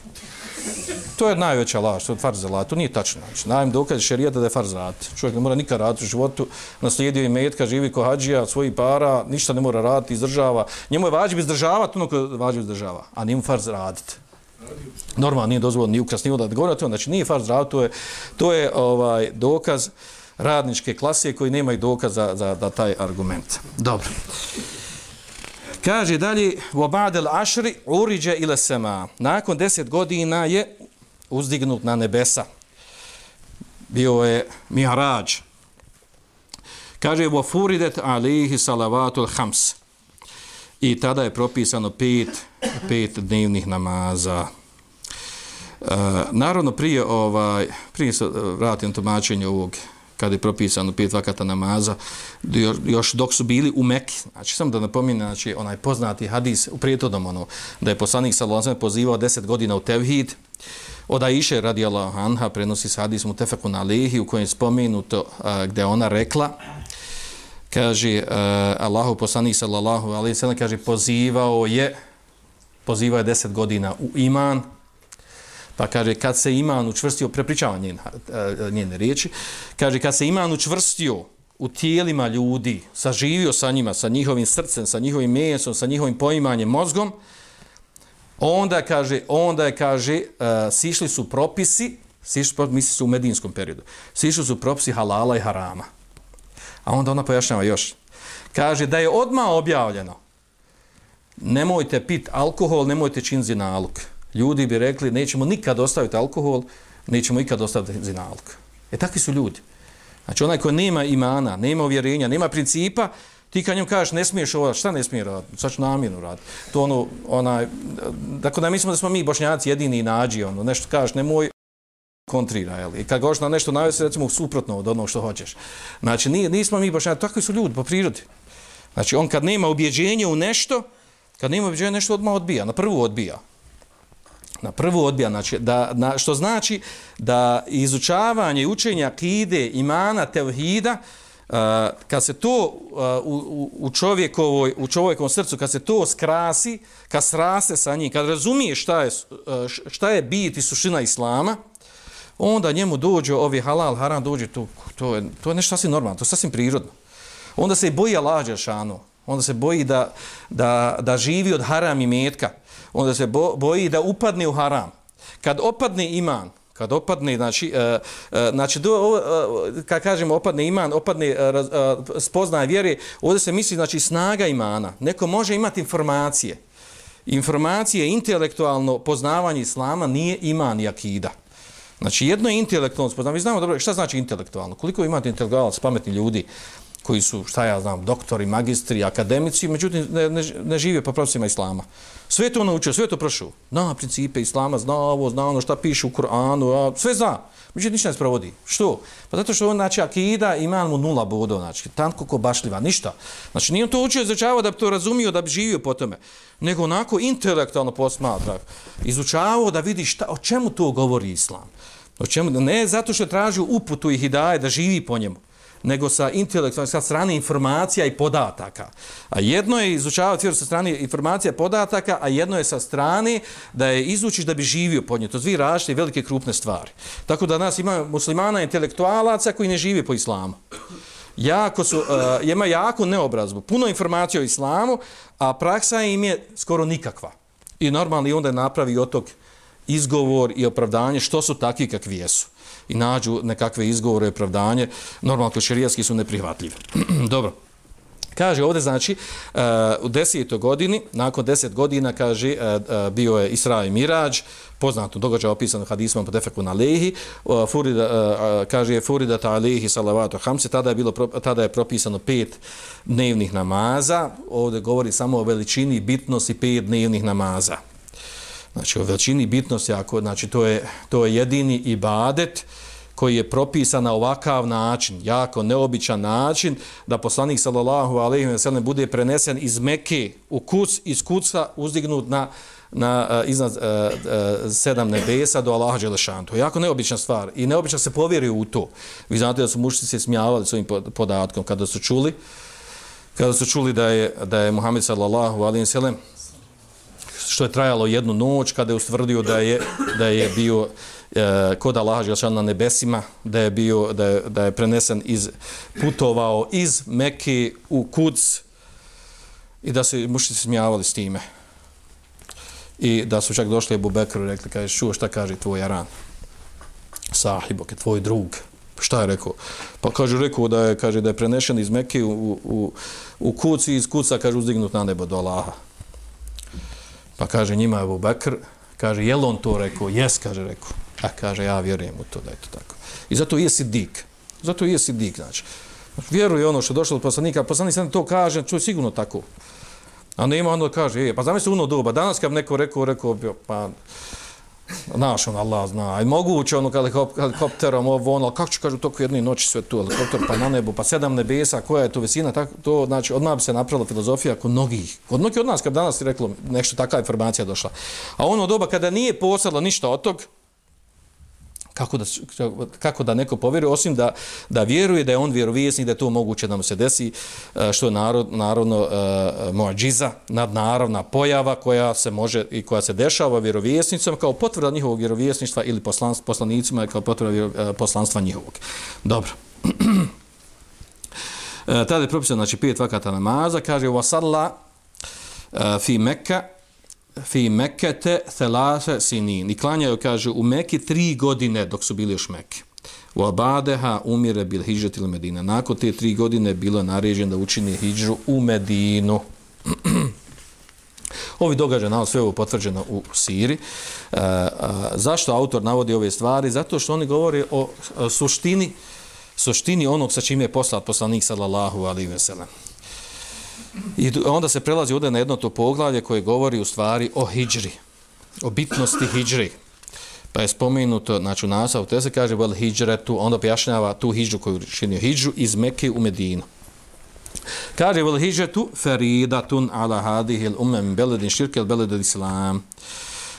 To je najveća laž, to je farz za to nije tačno. Znači, najem dokaz šerijata da je farz raditi. Čovjek ne mora nikad raditi u životu, naslijedio i metka, živi ko hađija, svoji para, ništa ne mora raditi, izdržava. Njemu je vađiv izdržavati ono koje vađiv izdržava, a nije mu farz raditi. Normalno nije dozvoljeno ni ukras, ni da govori to, znači nije farz raditi, to je, to je ovaj dokaz radničke klasije koji nemaju dokaza za, za, za taj argument. Dobro. Kaže dalje, u obadel ašri uriđe ila sema. Nakon deset godina je uzdignut na nebesa. Bio je mihrađ. Kaže, u furidet alihi salavatul hams. I tada je propisano pet, pet dnevnih namaza. E, narodno prije ovaj prije se vratim tumačenje ovog kada je propisano pet vakata namaza, još dok su bili u Mekki. Znači, samo da napominu, znači, onaj poznati hadis u prijetodom, ono, da je poslanik Salazan pozivao deset godina u Tevhid, od Aisha radi Allah Anha prenosi se hadis mu tefeku na lihi u kojem je spomenuto a, gdje ona rekla, kaže, uh, Allahu poslanik sallallahu alaihi sallam, kaže, pozivao je, pozivao je deset godina u iman, Pa kaže, kad se iman učvrstio, prepričava njen, e, e, njene riječi, kaže, kad se iman učvrstio u tijelima ljudi, saživio sa njima, sa njihovim srcem, sa njihovim mesom, sa njihovim poimanjem mozgom, onda kaže, onda je, kaže, uh, sišli su propisi, sišli, misli su u medinskom periodu, sišli su propisi halala i harama. A onda ona pojašnjava još. Kaže, da je odma objavljeno, nemojte pit alkohol, nemojte čin zinaluk ljudi bi rekli nećemo nikad ostaviti alkohol, nećemo nikad ostaviti zinalog. E takvi su ljudi. Znači onaj ko nema imana, nema uvjerenja, nema principa, ti kad njom kažeš ne smiješ ovo, šta ne smije raditi? Sad ću namjerno raditi. To ono, onaj, dakle da mislimo da smo mi bošnjaci jedini nađi, ono, nešto kažeš nemoj, kontrira, jel? I kad goš na nešto navesi, recimo suprotno od onog što hoćeš. Znači, nismo mi bošnjaci, takvi su ljudi po prirodi. Znači, on kad nema ubjeđenja u nešto, kad nema ubjeđenja nešto odmah odbija, na prvu odbija na prvu odbija, znači, da, na, što znači da izučavanje i učenje akide, imana, tevhida, uh, kad se to uh, u, u, čovjekovoj, u čovjekovom srcu, kad se to skrasi, kad sraste sa njim, kad razumije šta je, uh, šta je bit i suština islama, onda njemu dođe ovi halal, haram, dođe to, to je, to je nešto sasvim normalno, to je sasvim prirodno. Onda se i boji Allah šanu, onda se boji da, da, da živi od haram i metka, onda se boji da upadne u haram. Kad opadne iman, kad opadne, znači, e, e, znači do, e, kad kažemo opadne iman, opadne e, e, spoznaje vjere, ovdje se misli, znači, snaga imana. Neko može imati informacije. Informacije, intelektualno poznavanje islama nije iman i akida. Znači, jedno je intelektualno spoznavanje. Mi znamo dobro šta znači intelektualno. Koliko imate intelektualno pametni ljudi koji su, šta ja znam, doktori, magistri, akademici, međutim, ne, ne, ne žive po propisima islama. Sve to naučio, sve to prošao. Na principe islama, zna ovo, zna ono šta piše u Koranu, a, sve zna. Međutim, ništa ne sprovodi. Što? Pa zato što on, znači, akida ima mu nula bodo, znači, tanko ko bašljiva, ništa. Znači, nije on to učio izučavao da bi to razumio, da bi živio po tome, nego onako intelektualno posmatra, izučavao da vidi šta, o čemu to govori islam. O čemu, ne zato što traži uputu i hidaje da živi po njemu, nego sa intelektualne sa strane informacija i podataka. A jedno je izučavati vjeru sa strane informacija i podataka, a jedno je sa strane da je izučiš da bi živio pod nje. To dvije različite velike krupne stvari. Tako da nas ima muslimana intelektualaca koji ne živi po islamu. Jako su, uh, ima jako neobrazbu, puno informacija o islamu, a praksa im je skoro nikakva. I normalno i onda napravi od tog izgovor i opravdanje što su takvi kakvi jesu i nađu nekakve izgovore i opravdanje, normalno kod šerijatski su neprihvatljive. (clears throat) Dobro. Kaže ovdje, znači, e, u desetoj godini, nakon deset godina, kaže, e, e, bio je Isra i Mirađ, poznato događaj opisano hadismom po defeku na lehi, furida, kaže je Furida ta lehi salavatu hamse, tada je, bilo, tada je propisano pet dnevnih namaza, ovdje govori samo o veličini bitnosti pet dnevnih namaza. Znači, o veličini bitnosti, ako, znači, to je, to je jedini ibadet koji je propisan na ovakav način, jako neobičan način, da poslanik sallallahu alejhi ve sellem bude prenesen iz Mekke u kuc, iz kuca uzdignut na, na uh, iznad uh, uh, sedam nebesa do Allaha Đelešanu. To je jako neobična stvar i neobično se povjeruju u to. Vi znate da su mušci se smijavali s ovim podatkom kada su čuli kada su čuli da je, da je Muhammed sallallahu alejhi ve sellem što je trajalo jednu noć kada je ustvrdio da je da je bio e, kod Allaha Želšana na nebesima da je bio da je, da je prenesen iz putovao iz Mekke u Kuds i da se mušnici smijavali s time. I da su čak došli Ebu Bekru i rekli kaže čuo šta kaže tvoj Aran? Sahibo ke tvoj drug. Šta je rekao? Pa kaže rekao da je kaže da je prenešen iz Mekke u u u Kuc i iz Kuca, kaže uzdignut na nebo do Allaha. Pa kaže njima Abu Bakr, kaže, je on to rekao? Jes, kaže, rekao. A kaže, ja vjerujem u to da je to tako. I zato je sidik. Zato je sidik, znači. Vjeruje ono što je došlo od poslanika, poslanik sam to kaže, čuje sigurno tako. A nema ono kaže, je, pa zamisli uno doba, danas kad neko rekao, rekao, pa, Znaš, on Allah zna. Aj moguće ono helikopterom ovo ono, kako ću kažu toku jedne noći sve tu helikopter pa na nebu, pa sedam nebesa, koja je to visina, tako, to znači odmah bi se napravila filozofija kod mnogih. Kod mnogih od nas kad danas je reklo nešto takva informacija došla. A ono doba kada nije posadla ništa od tog, kako da, kako da neko povjeruje, osim da, da vjeruje da je on vjerovijesnik, da je to moguće da mu se desi, e, što je narod, narodno uh, e, nadnaravna pojava koja se može i koja se dešava vjerovjesnicom kao potvrda njihovog vjerovjesništva ili poslan, poslanicima kao potvrda vjero, uh, poslanstva njihovog. Dobro. (clears throat) E, tada je propisano, znači, pet vakata namaza, kaže, vasalla uh, fi Mekka, fi Mekete thelase sinin. I klanjaju, kaže, u Mekke tri godine dok su bili još Mekke. U Abadeha umire bil hijžet ili Medina. Nakon te tri godine bilo naređen da učini hijžu u Medinu. (clears throat) Ovi događaj nalazi sve ovo potvrđeno u Siri. E, a, zašto autor navodi ove stvari? Zato što oni govori o, o suštini suštini onog sa čime je poslat poslanik sallallahu alaihi ve sellem. I onda se prelazi ovdje na jedno to poglavlje koje govori u stvari o hijđri, o bitnosti hijđri. Pa je spomenuto, znači u nasavu, te se kaže, vel hijđretu, onda objašnjava tu hijđu koju činio hijđu iz Mekke u Medinu. Kaže, vel hijđretu feridatun ala hadihil umem beledin širkel beledin islam.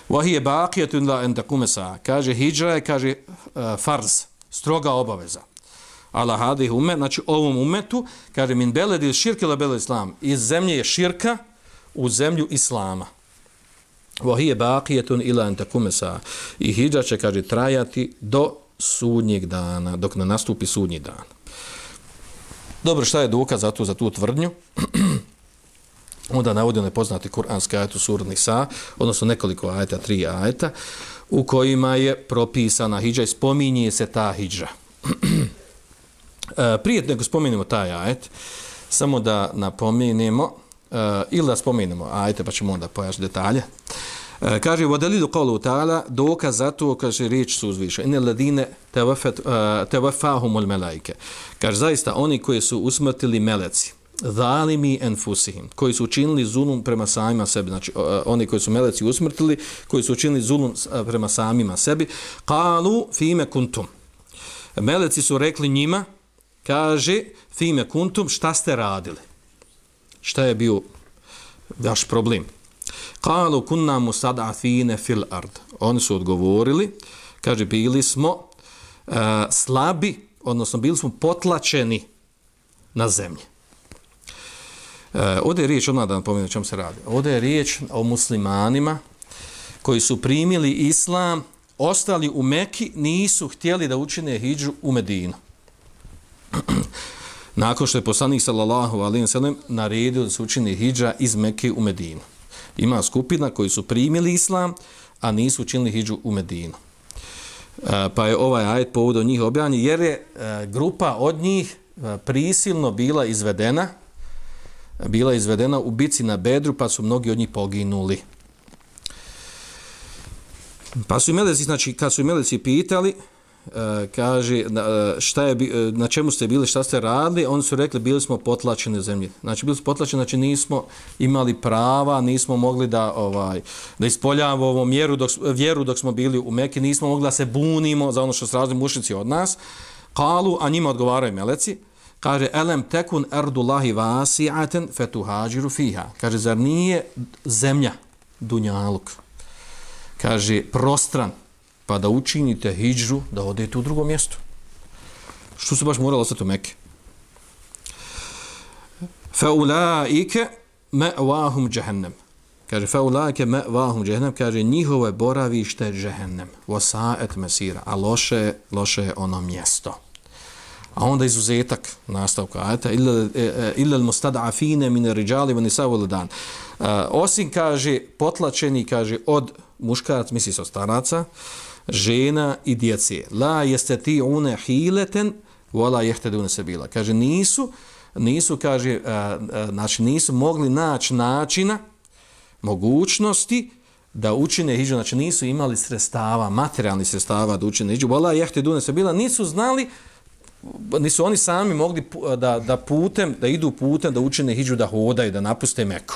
Vahije bakijetun la entakumesa. Kaže, hijđra je, kaže, eh, farz, stroga obaveza ala hadih umet, znači ovom umetu, kaže min beledi širke la beledi islam, iz zemlje je širka u zemlju islama. Vohije bakijetun ila entakumesa. I hijđa će, kaže, trajati do sudnjeg dana, dok ne nastupi sudnji dan. Dobro, šta je dokaz za tu, za tu tvrdnju? (clears throat) Onda navodi nepoznati kuranski ajet u surni Nisa, odnosno nekoliko ajeta, tri ajeta, u kojima je propisana hijđa i spominje se ta hijđa. (clears throat) E, prije nego spomenemo taj ajet, samo da napomenemo, uh, ili da spomenemo ajete, pa ćemo onda pojašniti detalje. Uh, kaže, u adelidu kolu ta'ala, dokaz za to, kaže, riječ su uzviša. Ine ladine tevafahum ul melajke. Kaže, zaista, oni koji su usmrtili meleci, zalimi enfusihim, koji su učinili zulum prema samima sebi, znači oni koji su meleci usmrtili, koji su učinili zulum prema samima sebi, kalu fime kuntum. Meleci su rekli njima, kaže fime kuntum šta ste radili šta je bio vaš problem kalu kunna musadafine fil ard oni su odgovorili kaže bili smo uh, slabi odnosno bili smo potlačeni na zemlji. Uh, ovdje je riječ, odmah da vam čemu se radi. Ovdje je riječ o muslimanima koji su primili islam, ostali u Meki, nisu htjeli da učine hijđu u Medinu. (clears throat) Nakon što je poslanik sallallahu alejhi ve sellem naredio da se učini hidža iz Mekke u Medinu. Ima skupina koji su primili islam, a nisu učinili hidžu u Medinu. E, pa je ovaj ajet povod od njih objavljen, jer je e, grupa od njih e, prisilno bila izvedena, bila izvedena u bici na Bedru, pa su mnogi od njih poginuli. Pa su imeli, znači, kad su imeli pitali, E, kaže e, šta je e, na čemu ste bili šta ste radili oni su rekli bili smo potlačeni u zemlji. Znači bili smo potlačeni znači nismo imali prava nismo mogli da ovaj da ispoljavamo ovu mjeru dok vjeru dok smo bili u Mekki nismo mogli da se bunimo za ono što su radili mušnici od nas. Kalu, a njima odgovaraju meleci kaže elem tekun erdullahi vasi'aten fetuhađiru fiha. Kaže zar nije zemlja dunjaluk? Kaže prostran pa da učinite hijđru da odete u drugo mjesto. Što se baš moralo ostati u Mekke? Faulaike ma'wahum jahannam. Kaže faulaike ma'wahum jahannam, kaže njihovo je boravište jahannam. Wa sa'at a loše, loše je ono mjesto. A onda izuzetak nastavka ajeta illa e, e, illa al-mustad'afina min ar-rijali wa nisa wal dan. E, osim kaže potlačeni kaže od muškarac misli se od staraca, žena i djece. La jeste ti une hileten, vola jehte dune se bila. Kaže, nisu, nisu, kaže, a, a, znači, nisu mogli naći načina, mogućnosti, da učine hijđu, znači nisu imali sredstava, materijalni sredstava da učine hijđu, vola jehte dune se bila, nisu znali, nisu oni sami mogli da, da putem, da idu putem, da učine hijđu, da hodaju, da napuste Meku.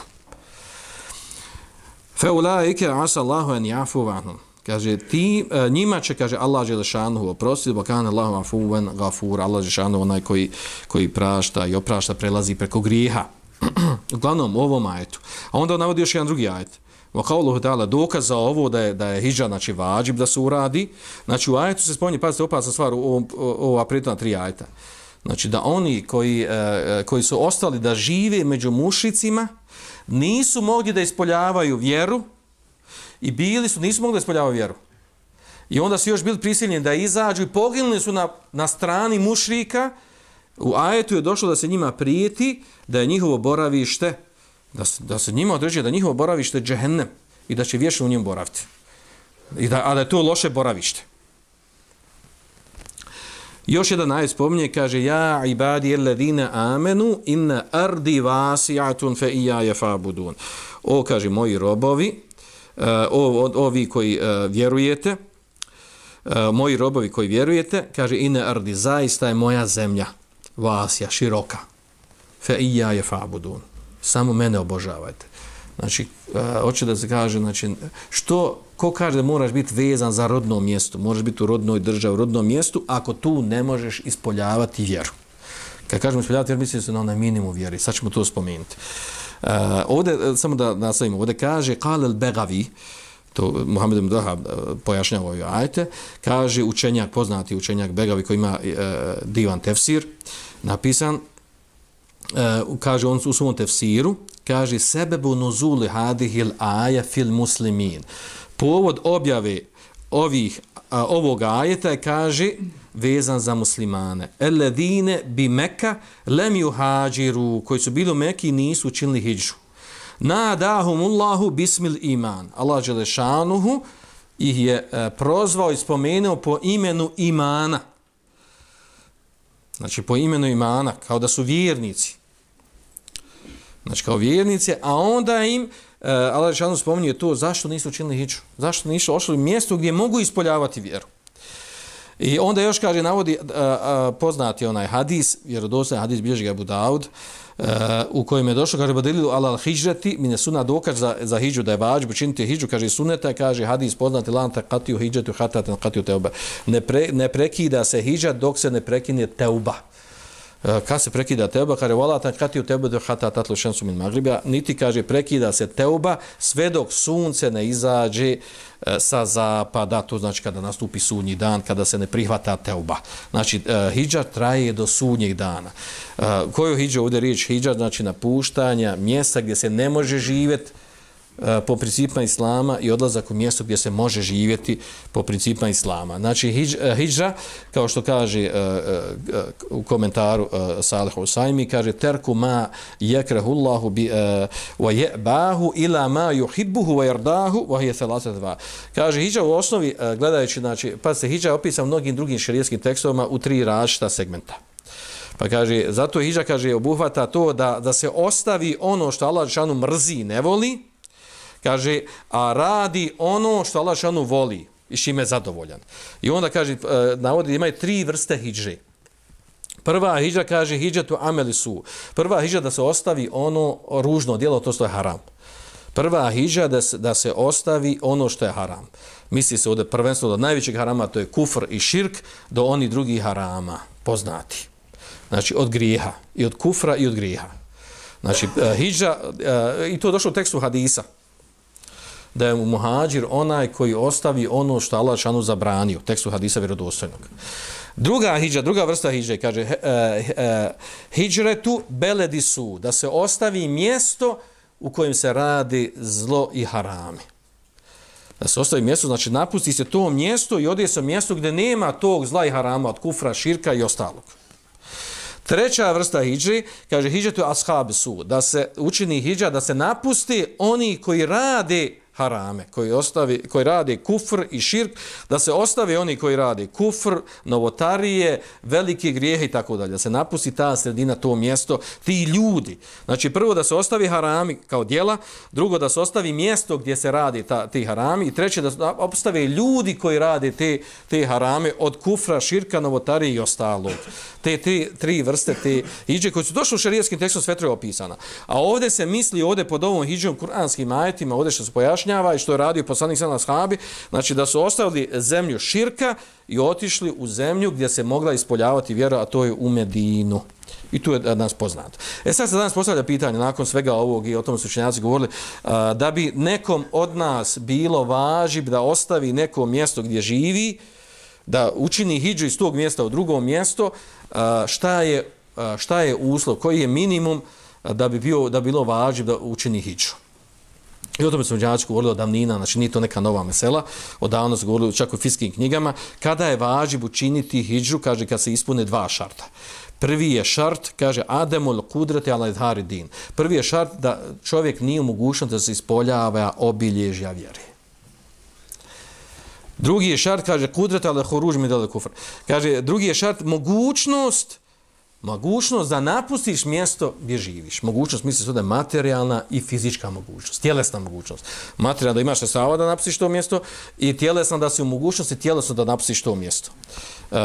Fe ulaike asa Allahu en jafu vanhum. Kaže, ti, e, njima će, kaže, Allah Želešanuhu oprostiti, bakana Allahu afuven gafur, Allah Želešanuhu onaj koji, koji prašta i oprašta, prelazi preko grijeha. (clears throat) Uglavnom, ovom ajetu. A onda on navodi još jedan drugi ajet. Wa qawluhu ta'ala dokaz za ovo da je da je hidža znači vađib da se uradi. Znači u ajetu se spominje pazite opasna stvar u ova prethodna tri ajeta. Znači da oni koji, e, koji su ostali da žive među mušicima nisu mogli da ispoljavaju vjeru i bili su, nisu mogli da vjeru. I onda su još bili prisiljeni da izađu i poginuli su na, na strani mušrika. U ajetu je došlo da se njima prijeti da je njihovo boravište, da se, da se njima određuje da njihovo boravište je džehennem i da će vječno u njim boraviti. I da, a da je to loše boravište. Još jedan ajet spominje, kaže Ja ibadi alladine amenu inna ardi vasi'atun fe ija jefabudun. O, kaže, moji robovi, Eh, o, ovi koji uh, vjerujete, uh, moji robovi koji vjerujete, kaže, ine ardi, zaista je moja zemlja, vasja, široka, fe ija je fabudun. Samo mene obožavajte. Znači, uh, hoće da se kaže, znači, što, ko kaže da moraš biti vezan za rodno mjesto, moraš biti u rodnoj državi, u rodnom mjestu, ako tu ne možeš ispoljavati vjeru. Kad kažemo ispoljavati vjeru, mislim se na onaj minimum vjeri. Sad ćemo to spomenuti. Uh, Eh, ovdje, eh, samo da nastavimo, ovdje kaže Kalel Begavi, to Muhammed Mdaha uh, eh, pojašnjava ovaj ajte, kaže učenjak, poznati učenjak Begavi koji ima uh, divan tefsir, napisan, uh, kaže on u svom tefsiru, kaže sebebu nuzuli hadihil aja fil muslimin. Povod objave ovih, a, ovog ajeta je, kaže, vezan za muslimane. Eledine bi meka lem juhađiru, koji su bili u Meki nisu učinili hijđu. Nadahumullahu bismil iman. Allah Đelešanuhu ih je e, prozvao i spomenuo po imenu imana. Znači po imenu imana, kao da su vjernici. Znači kao vjernici, a onda im e, Allah Đelešanuhu spomenuo to zašto nisu učinili hijđu. Zašto nisu ošli u mjesto gdje mogu ispoljavati vjeru. I onda još kaže, navodi a, a, poznati onaj hadis, vjerodostan hadis bilježi ga Abu Daud, a, u kojem je došlo, kaže, badelilu alal al hijđati, mine suna dokaz za, za hijđu da je vađbu, činiti hijđu, kaže, suneta, kaže, hadis poznati, lan ta katiju hijđetu, hataten katiju teuba. Ne, pre, ne prekida se hijđa dok se ne prekine teuba. E, kad se prekida teuba, kaže vala tan kati u teuba do hata tatlu šensu min magriba, niti kaže prekida se teuba sve dok sunce ne izađe e, sa zapada, to znači kada nastupi sunji dan, kada se ne prihvata teuba. Znači, e, hijđa traje do sunnjeg dana. E, koju hijđa ovdje riječ? Hijđa znači napuštanja mjesta gdje se ne može živjeti, E, po principima islama i odlazak u mjesto gdje se može živjeti po principima islama. Znači, e, hijđa, kao što kaže uh, uh, u komentaru uh, Salih Usajmi, kaže terku ma jekrehullahu bi wa je'bahu ila ma juhibbuhu wa yardahu wa je thalathat dva. Kaže, hijđa u osnovi, gledajući, znači, pa se hijđa opisan mnogim drugim šerijskim tekstovima u tri različita segmenta. Pa kaže, zato hijđa, kaže, obuhvata to da, da se ostavi ono što Allah Žešanu mrzi i ne voli, kaže, a radi ono što Allah šanu voli i šime je zadovoljan. I onda kaže, e, navodi, imaju tri vrste hijđe. Prva hijđa kaže, hijđa tu ameli su. Prva hijđa da se ostavi ono ružno djelo, to što je haram. Prva hijđa da se, da se ostavi ono što je haram. Misli se ovdje prvenstvo do najvećeg harama, to je kufr i širk, do oni drugih harama, poznati. Znači, od grijeha. I od kufra i od grijeha. Znači, e, hijđa, e, i to je došlo u tekstu hadisa, da je muhađir onaj koji ostavi ono što Allah šanu zabranio, tekstu hadisa vjerodostojnog. Druga hijđa, druga vrsta hijđe, kaže uh, uh, e, e, hijđretu beledi su, da se ostavi mjesto u kojem se radi zlo i harami. Da se ostavi mjesto, znači napusti se to mjesto i odje se mjesto gdje nema tog zla i harama od kufra, širka i ostalog. Treća vrsta hijđe, kaže hijđetu ashab su, da se učini hijđa, da se napusti oni koji rade harame, koji, ostavi, koji radi kufr i širk, da se ostave oni koji radi kufr, novotarije, velike grijehe i tako dalje. Da se napusti ta sredina, to mjesto, ti ljudi. Znači prvo da se ostavi harami kao dijela, drugo da se ostavi mjesto gdje se radi ta, ti harami i treće da se ostave ljudi koji rade te, te harame od kufra, širka, novotarije i ostalog. Te, te tri vrste te hiđe koji su došli u šarijetskim tekstom sve opisana. A ovdje se misli ovdje pod ovom hiđom kuranskim ajetima, ovdje što se pojašnja, objašnjava i što je radio poslanik sada shabi, znači da su ostavili zemlju širka i otišli u zemlju gdje se mogla ispoljavati vjera, a to je u Medinu. I tu je danas poznato. E sad se danas postavlja pitanje, nakon svega ovog i o tom su učenjaci govorili, da bi nekom od nas bilo važib da ostavi neko mjesto gdje živi, da učini hijđu iz tog mjesta u drugo mjesto, šta je, šta je uslov, koji je minimum da bi bio da bilo važib da učini hijđu. I o tome smo džačku govorili od davnina, znači nije to neka nova mesela, odavno su govorili čak u fiskim knjigama, kada je važib učiniti hijđu, kaže kad se ispune dva šarta. Prvi je šart, kaže Ademul kudrati ala idhari din. Prvi je šart da čovjek nije u da se ispoljava obilježja vjere. Drugi je šart, kaže kudrati ala huruž mi dole kufr. Kaže, drugi je šart mogućnost mogućnost da napustiš mjesto gdje živiš. Mogućnost misli se da je materijalna i fizička mogućnost, tjelesna mogućnost. Materijalna da imaš sredstava da napustiš to mjesto i tjelesna da si u mogućnosti tjelesno da napustiš to mjesto. Uh,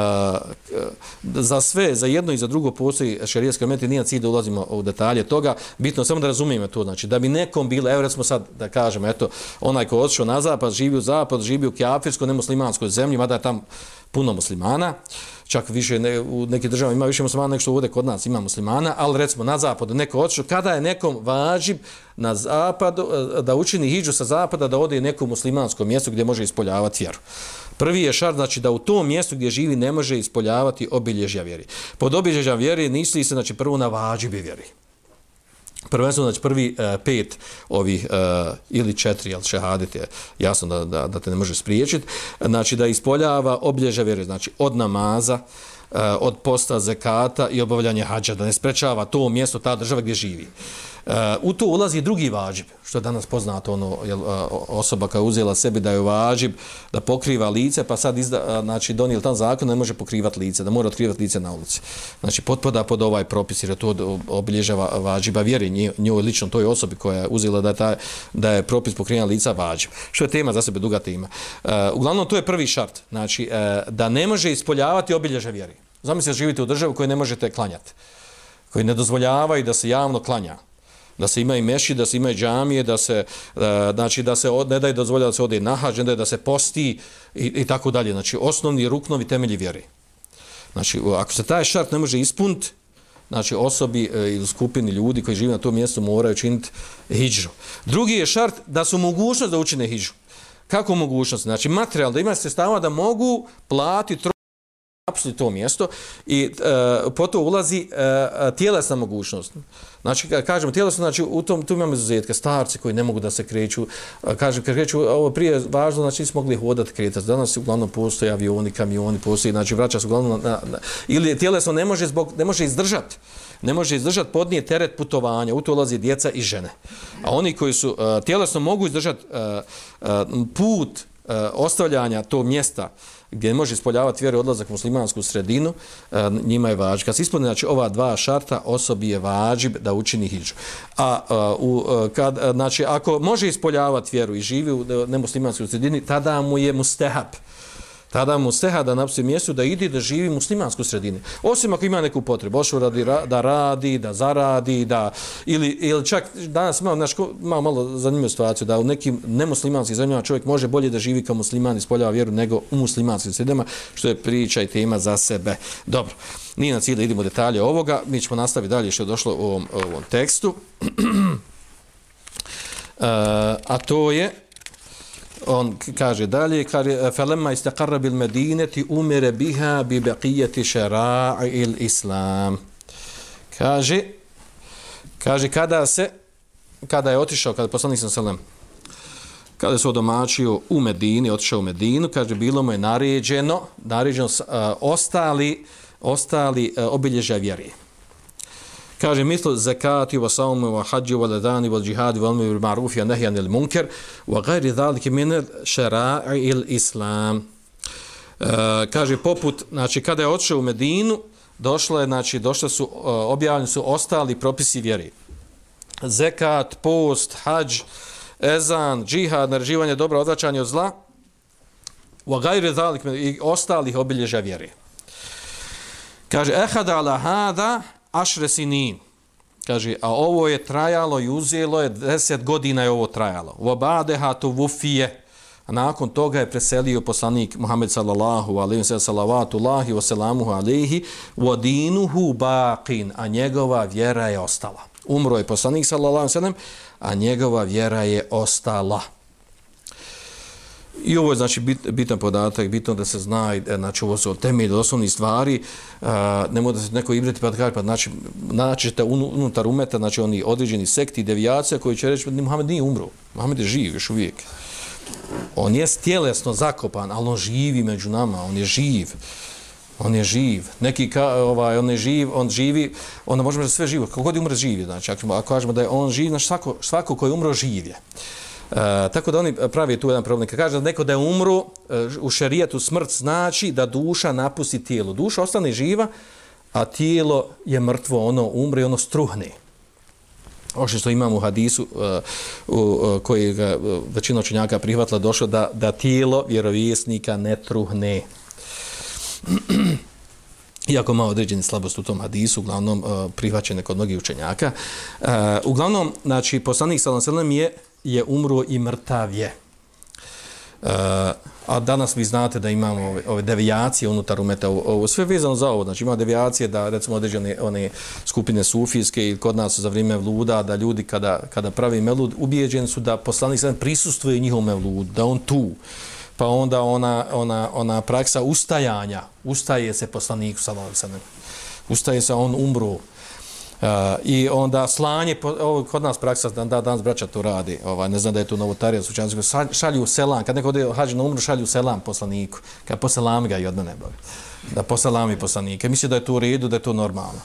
za sve, za jedno i za drugo postoji šarijetski elementi, nije cilj da ulazimo u detalje toga, bitno samo da razumijemo to, znači da bi nekom bilo, evo recimo sad da kažemo, eto, onaj ko odšao na zapad, živi u zapad, živi u kjafirskoj, nemuslimanskoj zemlji, mada je tam puno muslimana, čak više ne, u neke države ima više muslimana nego što ovdje kod nas ima muslimana, ali recimo na zapadu neko odšao, kada je nekom važib na zapadu, e, da učini hijđu sa zapada, da ode neko muslimansko mjesto gdje može ispoljavati vjeru. Prvi je šar, znači da u tom mjestu gdje živi ne može ispoljavati obilježja vjeri. Pod obilježja vjeri nisli se znači, prvo na vađibi vjeri. Prvenstveno, znači prvi uh, pet ovih uh, ili četiri, ali šehadit je jasno da, da, da te ne može spriječiti, znači da ispoljava obilježja vjere, znači od namaza, uh, od posta zekata i obavljanja hađa, da ne sprečava to mjesto, ta država gdje živi. Uh, u to ulazi drugi vađib, što je danas poznato, ono, jel, eh, osoba koja je uzela sebi da je vađib, da pokriva lice, pa sad izda, eh, znači, donijeli tam zakon, ne može pokrivati lice, da mora otkrivati lice na ulici. Znači, potpada pod ovaj propis, jer to obilježava vađiba vjeri, njoj lično toj osobi koja je uzela da je, taj, da je propis pokrivanja lica vađib. Što je tema za sebe, duga tema. Uh, uglavnom, to je prvi šart, znači, uh, da ne može ispoljavati obilježa vjeri. Zamislite, živite u državu koju ne možete klanjati, koji ne dozvoljavaju da se javno klanja da se ima i meši, da se ima i džamije, da se, uh, znači, da se od, ne daj dozvolja da se ode na hađ, da se posti i, i tako dalje. Znači, osnovni ruknovi temelji vjeri. Znači, ako se taj šart ne može ispuniti, znači osobi e, ili skupini ljudi koji žive na tom mjestu moraju činiti hijđu. Drugi je šart da su mogućnost da učine hijđu. Kako mogućnost? Znači materijal, da ima se stava da mogu platiti apsolutno to mjesto i e, po to ulazi e, e tjelesna mogućnost. Znači, kažemo tjelesno, znači u tom tu imamo izuzetke, starci koji ne mogu da se kreću, kažem, kad kreću, ovo prije važno, znači nismo mogli hodati, kretati. Danas uglavnom postoje avioni, kamioni, postoji, znači vraća se uglavnom na, na, ili tjelesno ne može, zbog, ne može izdržati ne može izdržati podnije teret putovanja, u to ulazi djeca i žene. A oni koji su uh, tjelesno mogu izdržati uh, e, uh, put uh, ostavljanja tog mjesta gdje može ispoljavati vjeru odlazak u muslimansku sredinu, e, njima je vađib. Kad se ispune znači, ova dva šarta, osobi je vađib da učini hijđu. A a u, e, kad, znači, ako može ispoljavati vjeru i živi u nemuslimanskoj sredini, tada mu je mustehab. Tada mu steha da napusti mjestu da ide da živi u muslimansku sredini. Osim ako ima neku potrebu, ošao radi, da radi, da zaradi, da, ili, ili čak danas imamo, naš, imamo malo zanimljivu situaciju, da u nekim nemuslimanskim zemljama čovjek može bolje da živi kao musliman i spoljava vjeru nego u muslimanskim sredinama, što je priča i tema za sebe. Dobro, nije na cilj da idemo detalje ovoga, mi ćemo nastaviti dalje što je došlo u ovom, ovom tekstu. Uh, (clears throat) a to je on kaže dalje kaže falamma istaqarra bil madinati umira biha bi baqiyati shara'i al islam. Kaže kaže kada se kada je otišao kada poslanik sallallahu kada se odomačio u Medini otišao u Medinu kaže bilo mu je naređeno naređeno uh, ostali ostali uh, obilježja vjere kaže mislu zakati wa sawmi wa hajji wa ladani wa jihad wa amri bil ma'ruf wa nahyi anil munkar wa ghayri zalika min shara'i al islam. E, kaže poput znači kada je odšao u Medinu došla je znači došle su e, objavljeni su ostali propisi vjere. Zekat post hadž ezan džihad naređivanje dobra odvraćanje od zla wa ghayri zalika i ostalih obilježja vjere. Kaže ehada ala hada ašre sinin. Kaže, a ovo je trajalo i uzelo je, deset godina je ovo trajalo. Vabadeha obadeha tu vufije. A nakon toga je preselio poslanik Muhammed sallallahu alaihi wa sallam, salavatu lahi wa salamuhu alaihi, wa dinuhu baqin, a njegova vjera je ostala. Umro je poslanik sallallahu alaihi wa sallam, a njegova vjera je ostala. I ovo je znači bit, bitan podatak, bitno da se zna, e, znači ovo su temelje osnovni stvari, a, ne može da se neko ibrati pa da kaže, pa znači, znači te unutar umeta, znači oni određeni sekti, devijacija koji će reći, pa Muhammed nije umro, Muhammed je živ još uvijek. On je stjelesno zakopan, ali on živi među nama, on je živ. On je živ. Neki ka, ovaj, on je živ, on živi, onda možemo da sve živo. Kako god je umre živi, znači ako, ako kažemo da je on živ, znači svako, svako koji je umro živ je. E, tako da oni pravi tu jedan problem. Kad kaže da neko da je umru, e, u šerijetu smrt znači da duša napusti tijelo. Duša ostane živa, a tijelo je mrtvo, ono umre i ono struhne. Ovo što imamo u hadisu e, uh, koji ga e, većina učenjaka prihvatila, došlo da, da tijelo vjerovjesnika ne truhne. (clears throat) Iako ima određeni slabost u tom hadisu, uglavnom uh, prihvaćene kod mnogih učenjaka. Uh, uglavnom, znači, poslanik Salam je je umro i mrtav je. Uh, a danas vi znate da imamo ove, ove devijacije unutar umeta, ovo, ovo sve vezano za ovo, znači ima devijacije da recimo određene one skupine sufijske i kod nas za vrijeme vluda, da ljudi kada, kada pravi melud, ubijeđeni su da poslanik sada prisustuje njihovom mevludu, da on tu, pa onda ona, ona, ona praksa ustajanja, ustaje se poslaniku sada, ustaje se, on umro, Uh, I onda slanje, ovo kod nas praksa, da, da danas braća to radi, ovaj, ne znam da je to novotarija, slučajno, šalju selam, kad neko ode hađe na umru, šalju selam poslaniku, kad poselam ga i od mene, da poselami poslanike. Misli da je to u redu, da je to normalno.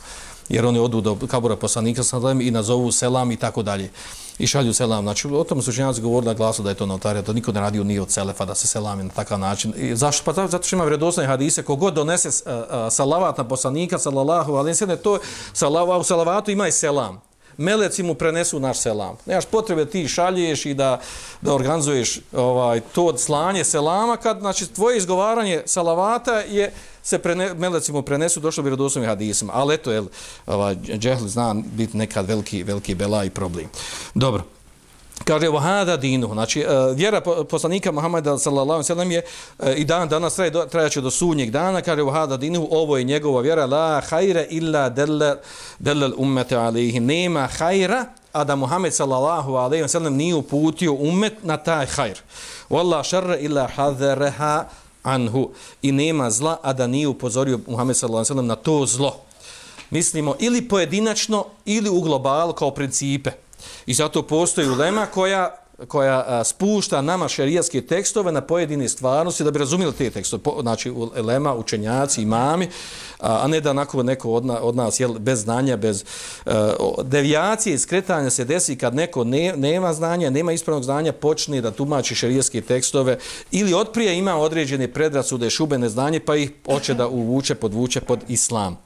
Jer oni odu do kabura poslanika i nazovu selam i tako dalje i šalju selam. Znači, o tom su učenjaci govorili na glasu da je to notarija, to niko ne radi nije od selefa da se selami na takav način. I zašto? Pa zato što ima vredosne hadise, kogod donese uh, uh, salavat na poslanika, salallahu, ali to salava, u salavatu ima i selam. Meleci mu prenesu naš selam. Nemaš potrebe ti šalješ i da, da organizuješ ovaj, to slanje selama, kad znači, tvoje izgovaranje salavata je se prene, meleci mu prenesu, došlo bi rodosovim hadisima. Ali eto, jel, ovaj, džehl zna biti nekad veliki, veliki bela i problem. Dobro kaže vahada dinu znači e, vjera poslanika Muhameda sallallahu alejhi ve sellem je e, i dan danas traje trajaće do sunnjeg dana. Kaže vahada dinu ovo je njegova vjera. La khaira illa dalla dalla ummet alayhi. Nema khaira a da Muhammed sallallahu alejhi ve sellem nije uputio ummet na taj khair walla sharra illa hadharaha anhu. I nema zla a da nije upozorio Muhammed sallallahu alejhi ve sellem na to zlo. Mislimo ili pojedinačno ili u globalu kao principe. I zato postoji ulema koja koja a, spušta nama šerijatske tekstove na pojedine stvarnosti da bi razumjeli te tekstove. Po, znači, ulema, učenjaci, imami, a, a ne da onako neko od, na, od nas jel, bez znanja, bez e, a, devijacije i skretanja se desi kad neko ne, nema znanja, nema ispravnog znanja, počne da tumači šerijatske tekstove ili otprije ima određene predrasude, šubene znanje, pa ih hoće da uvuče, podvuče pod islam.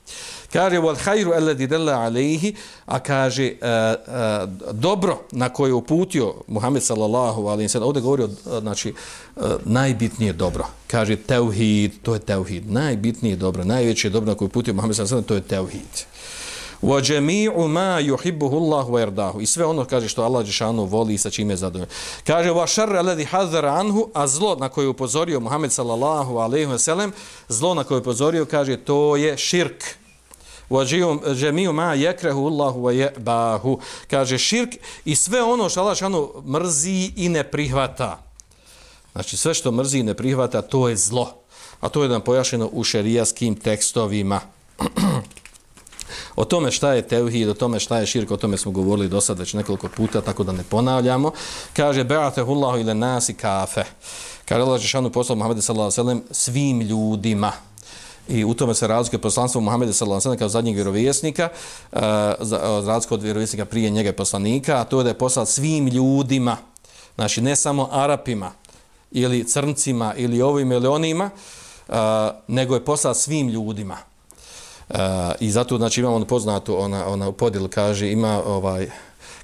Kaže wal khairu alladhi dalla alayhi, a kaže uh, uh, dobro na koje uputio Muhammed sallallahu alejhi ve sellem. Ovde govori o znači uh, najbitnije dobro. Kaže tauhid, to je tauhid. Najbitnije dobro, najveće dobro na koje uputio Muhammed sallallahu alejhi ve sellem, to je tauhid. Wa jami'u ma yuhibbuhu Allah wa yardahu. I sve ono kaže što Allah džeshanu voli i sa čime je zadovoljan. Kaže wa sharr alladhi hadhara anhu, a zlo na koje upozorio Muhammed sallallahu alejhi ve sellem, zlo na koje upozorio kaže to je širk wa jami'u ma yakrahu Allah wa yabahu kaže širk i sve ono što Allah šanu mrzi i ne prihvata znači sve što mrzi i ne prihvata to je zlo a to je nam pojašnjeno u šerijaskim tekstovima O tome šta je tevhid, o tome šta je širk, o tome smo govorili do sad već nekoliko puta, tako da ne ponavljamo. Kaže, Be'atehullahu ile nasi kafe. Kaže Allah Žešanu poslao Muhammed sallallahu svim ljudima. I u tome se razlikuje poslanstvo Muhammeda sallallahu alejhi ve kao zadnjeg vjerovjesnika, uh, za e, razliku od vjerovjesnika prije njega poslanika, a to je da je poslao svim ljudima, znači ne samo Arapima ili crncima ili ovim ili onima, uh, nego je poslao svim ljudima. Uh, I zato znači imamo ono poznatu ona ona podjel kaže ima ovaj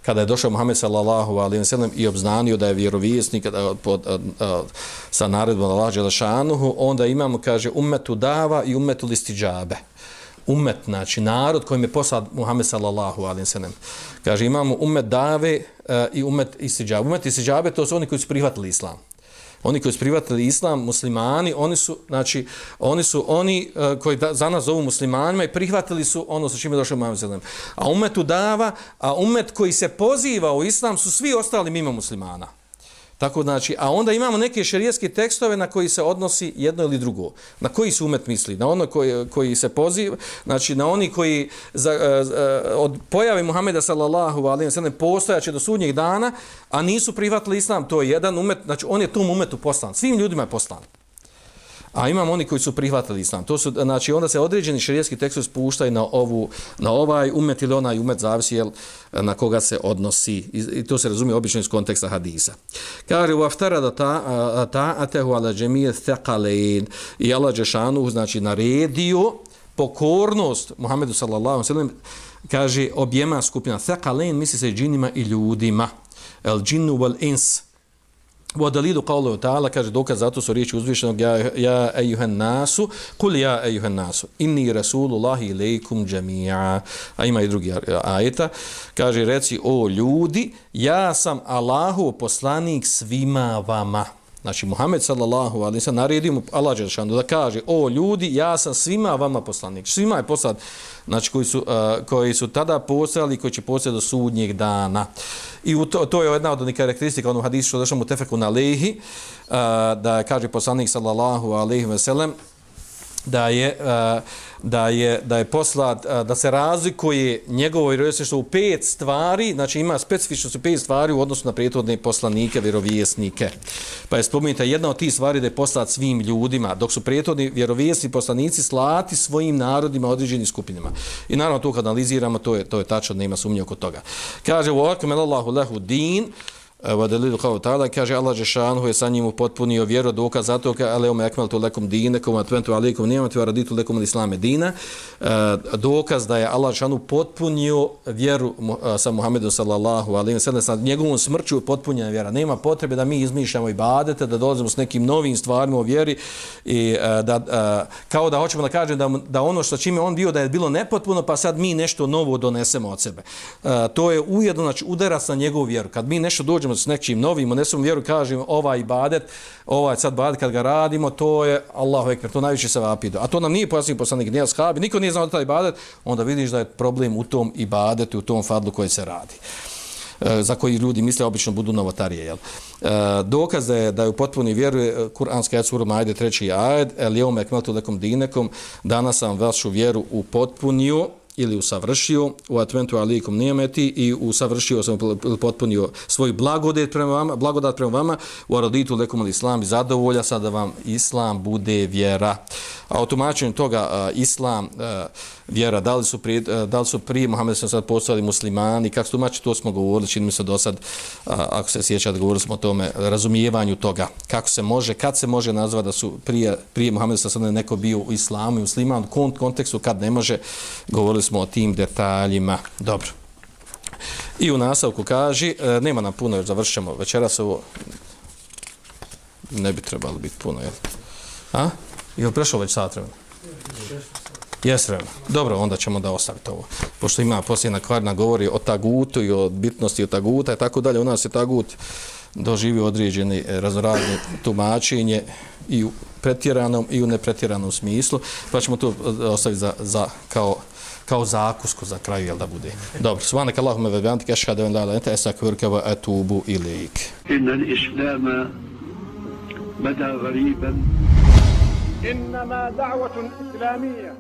kada je došao Muhammed sallallahu alaihi ve sellem i obznanio da je vjerovjesnik eh, pod, a, a, sa naredbom Allah Đelešanuhu, onda imamo kaže ummetu dava i ummetu listidžabe ummet, znači narod kojim je poslao Muhammed sallallahu alaihi ve sellem. Kaže imamo ummet dave uh, i ummet istidžabe. Ummet istidžabe to su oni koji su prihvatili islam oni koji su privatili islam, muslimani, oni su, znači, oni su oni uh, koji da, za nas zovu muslimanima i prihvatili su ono sa čime došao Muhammed sallam. A umetu dava, a umet koji se poziva u islam su svi ostali mimo muslimana. Tako znači, a onda imamo neke šerijetske tekstove na koji se odnosi jedno ili drugo. Na koji su umet misli? Na ono koji, koji se poziva, znači na oni koji za, uh, od pojave Muhameda sallallahu alejhi ve sellem postojaće do sudnjeg dana, a nisu prihvatili islam, to je jedan umet, znači on je tom umetu poslan. Svim ljudima je poslan. A imamo oni koji su prihvatili islam. To su, znači, onda se određeni šerijetski tekst spuštaju na, ovu, na ovaj umet ili onaj umet, zavisi jel, na koga se odnosi. I, I to se razumije obično iz konteksta hadisa. Kaže, u aftara da ta, ta atehu ala džemije thekalein i ala džešanu, znači, naredio pokornost Muhammedu sallallahu sallam, kaže, objema skupina thekalein, misli se džinima i ljudima. El džinu wal ins, Wa dalilu qawlu ta'ala kaže dokaz zato su riječi uzvišenog ja ja ejuhan nasu kul ja ejuhan nasu inni rasulullahi ilaykum jami'a. A ima i drugi ajeta. Kaže reci o ljudi ja sam Allahu poslanik svima vama. Znači, Muhammed sallallahu alaihi sallam naredi mu Allah Đelšanu da kaže, o ljudi, ja sam svima vama poslanik. Svima je poslan, znači, koji su, uh, koji su tada postali i koji će postati do sudnjeg dana. I u to, to je jedna od onih karakteristika onog hadisu što došao mu tefeku na lehi, uh, da kaže poslanik sallallahu alaihi sallam, da je uh, da je da je poslat da se razlikuje njegovo vjerovjesništvo u pet stvari, znači ima specifično su pet stvari u odnosu na prethodne poslanike, vjerovjesnike. Pa je spomenuta jedna od tih stvari da je poslat svim ljudima, dok su prethodni vjerovjesni poslanici slati svojim narodima, određenim skupinama. I naravno to kad analiziramo, to je to je tačno, nema sumnje oko toga. Kaže: "Wa akmalallahu lahu din" wa kao tada kaže Allah džeshanhu je sa njim upotpunio vjeru dokaz zato ka ale ome akmaltu lekum dinakum atventu alejkum ni'matu raditu lekum islame dina. E, dokaz da je Allah džeshanhu potpunio vjeru e, sa Muhammedom sallallahu alejhi ve sellem sa njegovom smrću potpunjena vjera. Nema potrebe da mi izmišljamo ibadete da dolazimo s nekim novim stvarima o vjeri i e, da kao da hoćemo da kažem da, da ono što čime on bio da je bilo nepotpuno pa sad mi nešto novo donesemo od sebe. To je ujedno znači udarac na njegovu vjeru. Kad mi nešto dođemo dođemo s nekim novim, unesemo vjeru, kažemo ovaj ibadet, ovaj sad ibadet kad ga radimo, to je Allahu ekber, to najviše se vapido. A to nam nije pojasnio poslanik, nije ashabi, niko nije znao da taj ibadet, onda vidiš da je problem u tom ibadetu, u tom fadlu koji se radi e, za koji ljudi misle obično budu novotarije. Jel? E, dokaz da je, da je u potpuni vjeruje e, Kur'anski ajed sura Majde treći ajed, el jeume ekmeltu lekom dinekom, danas sam vašu vjeru upotpunio, ili usavršio u atventu alikum nijemeti i usavršio sam potpunio svoj blagodat prema vama, blagodat prema vama u aroditu lekom al islam i zadovolja sada vam islam bude vjera. A o tumačenju toga a, islam a, vjera, da li su prije, a, da li su prije Muhammed sam sad postali muslimani, kako su tumači, to smo govorili, čini mi se do sad, a, ako se sjećate, govorili smo o tome, razumijevanju toga, kako se može, kad se može nazvati da su prije, prije Muhammed sam sad neko bio u islamu i musliman, u kontekstu kad ne može, govorili smo o tim detaljima. Dobro. I u nastavku kaže, e, nema nam puno, još završamo večeras ovo, ne bi trebalo biti puno, jel? A? Je li prešao već sat vremena? Jes vremena. Dobro, onda ćemo da ostaviti ovo. Pošto ima posljedna kvarna govori o tagutu i o bitnosti o taguta i tako dalje. U nas je tagut doživio određeni raznoradni tumačenje i u pretjeranom i u nepretjeranom smislu. Pa ćemo to ostaviti za, za kao kao zakusko za kraju, jel da bude. Dobro, subhanak Allahume ve bihamdike ashhadu an la ilaha illa ente wa ve etubu ileyk. İnnel İslam bada gariban. إنما da'watun إسلامية